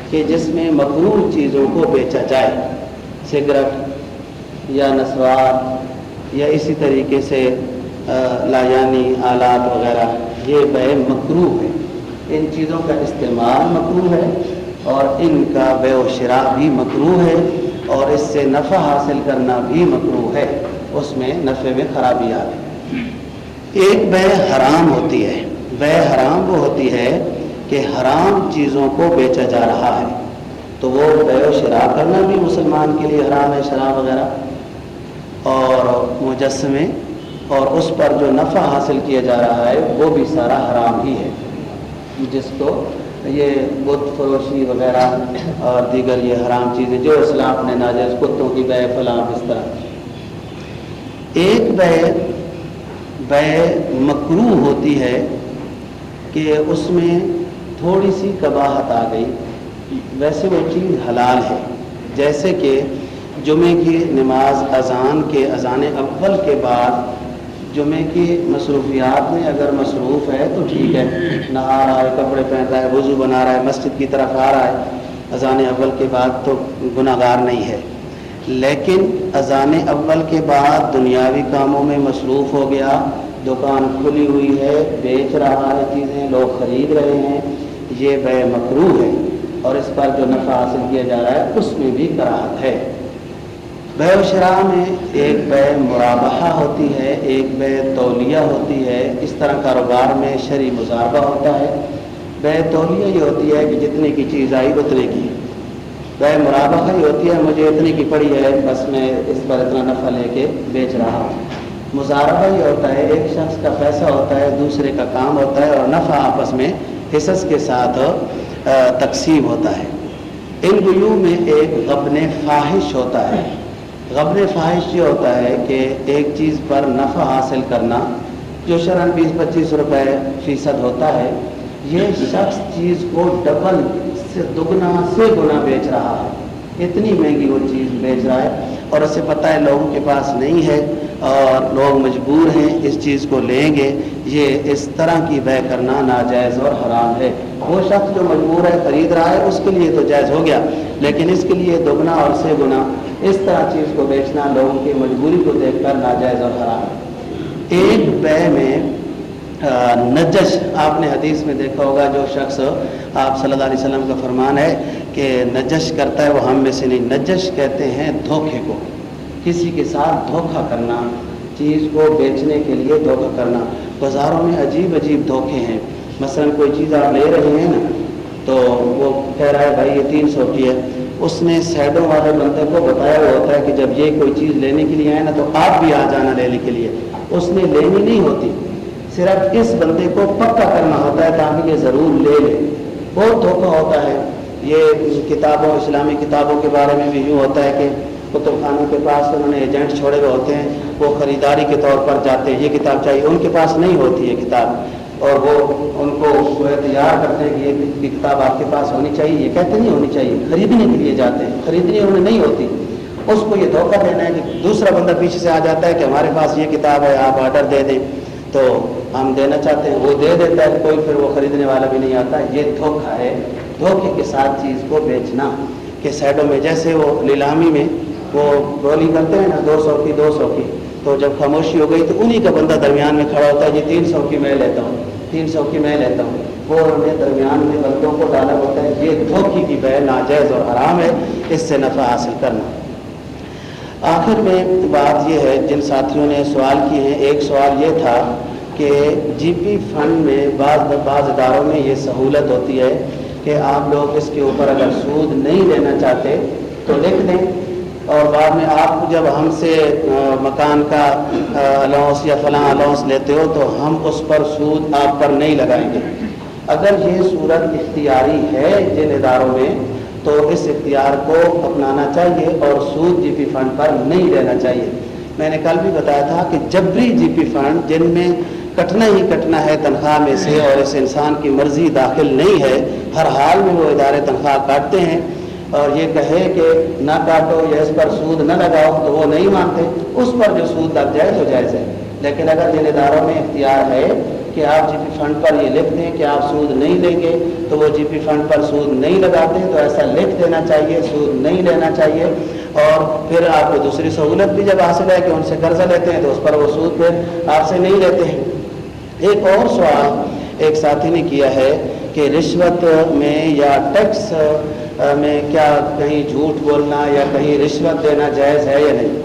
کہ جس میں مکرو چیزوں کو بیچا جائے۔ سگریٹ یا نسوار یا اسی طریقے سے لایانی، آلات وغیرہ، یہ بے مکرو ہے ان چیزوں کا استعمال مکرو ہے اور ان کا بے و شراء بھی مکرو ہے اور اس سے نفع حاصل کرنا بھی مکرو ہے۔ اس میں نفع میں خرابی آ گئی ایک بے حرام ہوتی ہے۔ بے حرام وہ ہوتی ہے کہ حرام چیزوں کو بیچا جا رہا ہے۔ تو وہ بے و شراء کرنا بھی مسلمان کے لیے حرام ہے، شراب وغیرہ۔ اور مجسمے اور اس پر جو نفع حاصل کیا جا رہا ہے، وہ بھی سارا حرام ہی ہے۔ جس کو، یہ بت فروشی وغیرہ اور دیگر یہ حرام چیزیں جو اسلام نے ناجائز کتوں کی بے فلاں اس طرح۔ ایک بے بے مکرو ہوتی ہے کہ اس میں تھوڑی سی کباہت آ گئی۔ ویسے وہ چیز حلال ہے۔ جیسے کہ جمعے کی نماز اذان کے، اذان اول کے بعد جمعے کی مصروفیات میں اگر مصروف ہے تو ٹھیک ہے، نہا رہا ہے، کپڑے پہن رہا ہے، وضو بنا رہا ہے، مسجد کی طرف آ رہا ہے۔ اذان اول کے بعد تو گناہ گار نہیں ہے۔ لیکن اذان اول کے بعد دنیاوی کاموں میں مصروف ہو گیا، دکان کھلی ہوئی ہے، بیچ رہا ہے چیزیں، لوگ خرید رہے ہیں، یہ بے مکرو ہے۔ اور اس پر جو نفع حاصل کیا جا رہا ہے، اس میں بھی کراہت ہے۔ بے و شرح میں ایک بے مرابحہ ہوتی ہے، ایک بے تولیہ ہوتی ہے۔ اس طرح کاروبار میں شرع مضاربہ ہوتا ہے۔ بے تولیہ یہ ہوتی ہے کہ جتنے کی چیز آئی اتنے کی۔ بے مرابحہ یہ ہوتی ہے، مجھے اتنے کی پڑی ہے، بس میں اس پر اتنا نفع لے کے بیچ رہا ہوں۔ مظاہرہ یہ ہوتا ہے، ایک شخص کا پیسہ ہوتا ہے، دوسرے کا کام ہوتا ہے اور نفع آپس میں حصص کے ساتھ تقسیم ہوتا ہے۔ ان بیو میں ایک غبن فاحش ہوتا ہے۔ غبن فاحش یہ ہوتا ہے کہ ایک چیز پر نفع حاصل کرنا جو شرح بیس پچیس روپے فیصد ہوتا ہے، یہ شخص چیز کو ڈبل سے دگنا سے گنا بیچ رہا ہے۔ اتنی مہنگی وہ چیز بیچ رہا ہے۔ اور اسے پتہ ہے لوگوں کے پاس نہیں ہے اور لوگ مجبور ہیں اس چیز کو لیں گے۔ یہ اس طرح کی بے کرنا ناجائز اور حرام ہے۔ وہ شخص جو مجبور ہے، خرید رہا ہے، اس کے لیے تو جائز ہو گیا، لیکن اس کے لیے دگنا اور سے گنا اس طرح چیز کو بیچنا، لوگوں کی مجبوری کو دیکھ کر ناجائز اور حرام ایک بے میں نجش، آپ نے حدیث میں دیکھا ہوگا، جو شخص آپ صلی اللہ علیہ وسلم کا فرمان ہے کہ نجش کرتا ہے، وہ ہم میں سے نہیں۔ نجش کہتے ہیں دھوکے کو۔ کسی کے ساتھ دھوکہ کرنا، چیز کو بیچنے کے لیے دھوکہ کرنا۔ بازاروں میں عجیب عجیب دھوکے ہیں۔ مثلا کوئی چیز آپ لے رہے ہیں نا، تو وہ کہہ رہا ہے، بھائی یہ تین سو کی ہے اس نے سیڈوں والے بندے کو بتایا ہوا ہوتا ہے کہ جب یہ کوئی چیز لینے کے لیے آئے نا تو آپ بھی آ جانا لینے کے لیے۔ اس نے لینی نہیں ہوتی۔ صرف اس بندے کو پکا کرنا ہوتا ہے تاکہ یہ ضرور لے لے۔ بہت دھوکہ ہوتا ہے۔ یہ کتابوں، اسلامی کتابوں کے بارے میں بھی یوں ہوتا ہے کہ کتب خانوں کے پاس انہوں نے ایجنٹ چھوڑے ہوئے ہوتے ہیں۔ وہ خریداری کے طور پر جاتے ہیں۔ یہ کتاب چاہیے۔ ان کے پاس نہیں ہوتی ہے کتاب۔ اور وہ ان کو تیار کرتے ہیں کہ یہ کتاب آپ کے پاس ہونی چاہیے، یہ کہتے نہیں ہونی چاہیے، خریدنے کے لیے جاتے ہیں، خریدنی انہیں نہیں ہوتی۔ اس کو یہ دھوکہ دینا ہے کہ دوسرا بندہ پیچھے سے آ جاتا ہے کہ ہمارے پاس یہ کتاب ہے، آپ آرڈر دے دیں۔ تو ہم دینا چاہتے ہیں، وہ دے دیتا ہے، کوئی پھر وہ خریدنے والا بھی نہیں آتا۔ یہ دھوکہ ہے، دھوکے کے ساتھ چیز کو بیچنا۔ کہ سائڈوں میں، جیسے وہ نیلامی میں، وہ بولی کرتے ہیں نا، دو سو کی، دو سو کی۔ تو جب خاموشی ہو گئی تو انہی کا بندہ درمیان میں کھڑا ہوتا ہے، یہ تین سو کی میں لیتا ہوں۔ تین سو کی میں لیتا ہوں۔ وہ انہوں نے درمیان میں بندوں کو ڈالا ہوتا ہے، یہ دھوکھی کی بہ ناجائز اور حرام ہے، اس سے نفع حاصل کرنا۔ آخر میں بات یہ ہے، جن ساتھیوں نے سوال کیے ہیں، ایک سوال یہ تھا کہ جی پی فنڈ میں بعض بعض اداروں میں یہ سہولت ہوتی ہے کہ آپ لوگ اس کے اوپر اگر سود نہیں لینا چاہتے تو لکھ دیں۔ اور بعد میں آپ جب ہم سے مکان کا الاؤنس یا فلاں الاؤنس لیتے ہو تو ہم اس پر سود آپ پر نہیں لگائیں گے۔ اگر یہ صورت اختیاری ہے جن اداروں میں، تو اس اختیار کو اپنانا چاہیے اور سود جی پی فنڈ پر نہیں لینا چاہیے۔ میں نے کل بھی بتایا تھا کہ جبری جی پی فنڈ جن میں کٹنا ہی کٹنا ہے تنخواہ میں سے اور اس انسان کی مرضی داخل نہیں ہے، ہر حال میں وہ ادارے تنخواہ کاٹتے ہیں۔ اور یہ کہے کہ نہ کاٹو یا اس پر سود نہ لگاؤ تو وہ نہیں مانتے، اس پر جو سود لگ جائے تو جائز ہے۔ لیکن اگر جن اداروں میں اختیار ہے کہ آپ جی پی فنڈ پر یہ لکھ دیں کہ آپ سود نہیں لیں گے تو وہ جی پی فنڈ پر سود نہیں لگاتے، تو ایسا لکھ دینا چاہیے، سود نہیں لینا چاہیے۔ اور پھر آپ کو دوسری سہولت بھی جب حاصل ہے کہ ان سے قرضہ لیتے ہیں تو اس پر وہ سود پھر آپ سے نہیں لیتے ہیں۔ ایک اور سوال ایک ساتھی نے کیا ہے کہ رشوت میں یا ٹیکس میں کیا کہیں جھوٹ بولنا یا کہیں رشوت دینا جائز ہے یا نہیں؟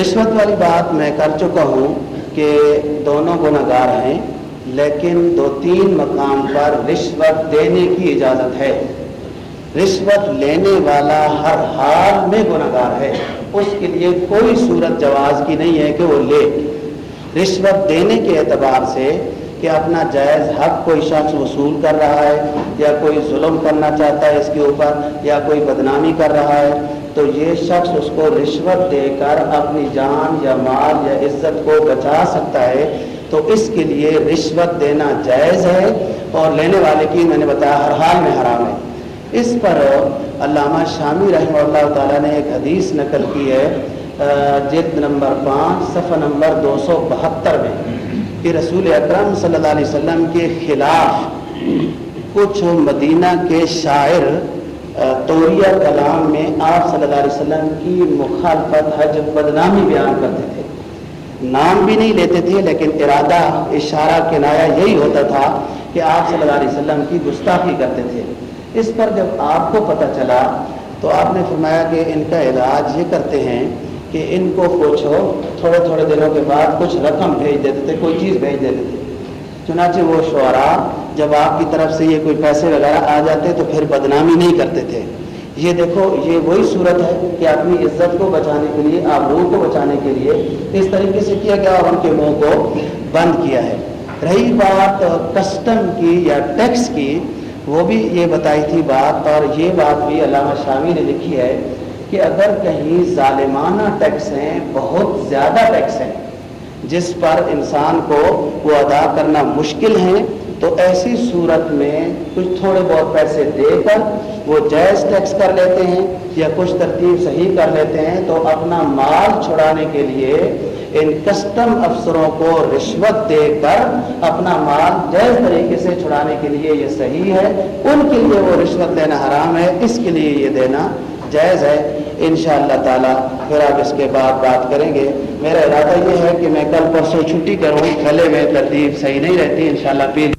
رشوت والی بات میں کر چکا ہوں کہ دونوں گناہ گار ہیں، لیکن دو تین مقام پر رشوت دینے کی اجازت ہے۔ رشوت لینے والا ہر حال میں گناہ گار ہے، اس کے لیے کوئی صورت جواز کی نہیں ہے کہ وہ لے۔ رشوت دینے کے اعتبار سے کہ اپنا جائز حق کوئی شخص وصول کر رہا ہے یا کوئی ظلم کرنا چاہتا ہے اس کے اوپر یا کوئی بدنامی کر رہا ہے، تو یہ شخص اس کو رشوت دے کر اپنی جان یا مال یا عزت کو بچا سکتا ہے۔ تو اس کے لیے رشوت دینا جائز ہے اور لینے والے کی میں نے بتایا ہر حال میں حرام ہے۔ اس پر علامہ شامی رحمہ اللہ تعالیٰ نے ایک حدیث نقل کی ہے جلد نمبر پانچ، صفحہ نمبر دو سو بہتر میں۔ کہ رسول اکرم صلی اللہ علیہ وسلم کے خلاف کچھ مدینہ کے شاعر توریہ کلام میں آپ صلی اللہ علیہ وسلم کی مخالفت، حج بدنامی بیان کرتے تھے۔ نام بھی نہیں لیتے تھے، لیکن ارادہ، اشارہ، کنایا یہی ہوتا تھا کہ آپ صلی اللہ علیہ وسلم کی گستاخی کرتے تھے۔ اس پر جب آپ کو پتہ چلا تو آپ نے فرمایا کہ ان کا علاج یہ کرتے ہیں کہ ان کو پوچھو، تھوڑے تھوڑے دنوں کے بعد کچھ رقم بھیج دیتے تھے، کوئی چیز بھیج دیتے تھے۔ چنانچہ وہ شعرا جب آپ کی طرف سے یہ کوئی پیسے وغیرہ آ جاتے تو پھر بدنامی نہیں کرتے تھے۔ یہ دیکھو، یہ وہی صورت ہے کہ اپنی عزت کو بچانے کے لیے، آبرو کو بچانے کے لیے اس طریقے سے کیا گیا اور ان کے منہ کو بند کیا ہے۔ رہی بات کسٹم کی یا ٹیکس کی، وہ بھی یہ بتائی تھی بات اور یہ بات بھی علامہ شامی نے لکھی ہے۔ کہ اگر کہیں ظالمانہ ٹیکس ہیں، بہت زیادہ ٹیکس ہیں، جس پر انسان کو وہ ادا کرنا مشکل ہے، تو ایسی صورت میں کچھ تھوڑے بہت پیسے دے کر وہ جائز ٹیکس کر لیتے ہیں یا کچھ ترتیب صحیح کر لیتے ہیں، تو اپنا مال چھڑانے کے لیے ان کسٹم افسروں کو رشوت دے کر اپنا مال جائز طریقے سے چھڑانے کے لیے یہ صحیح ہے۔ ان کے لیے وہ رشوت دینا حرام ہے، اس کے لیے یہ دینا جائز ہے۔ ان شاء اللہ تعالیٰ پھر آپ اس کے بعد بات کریں گے۔ میرا ارادہ یہ ہے کہ میں کل پرسوں چھٹی کروں، گلے میں ترتیب صحیح نہیں رہتی ان شاء اللہ پھر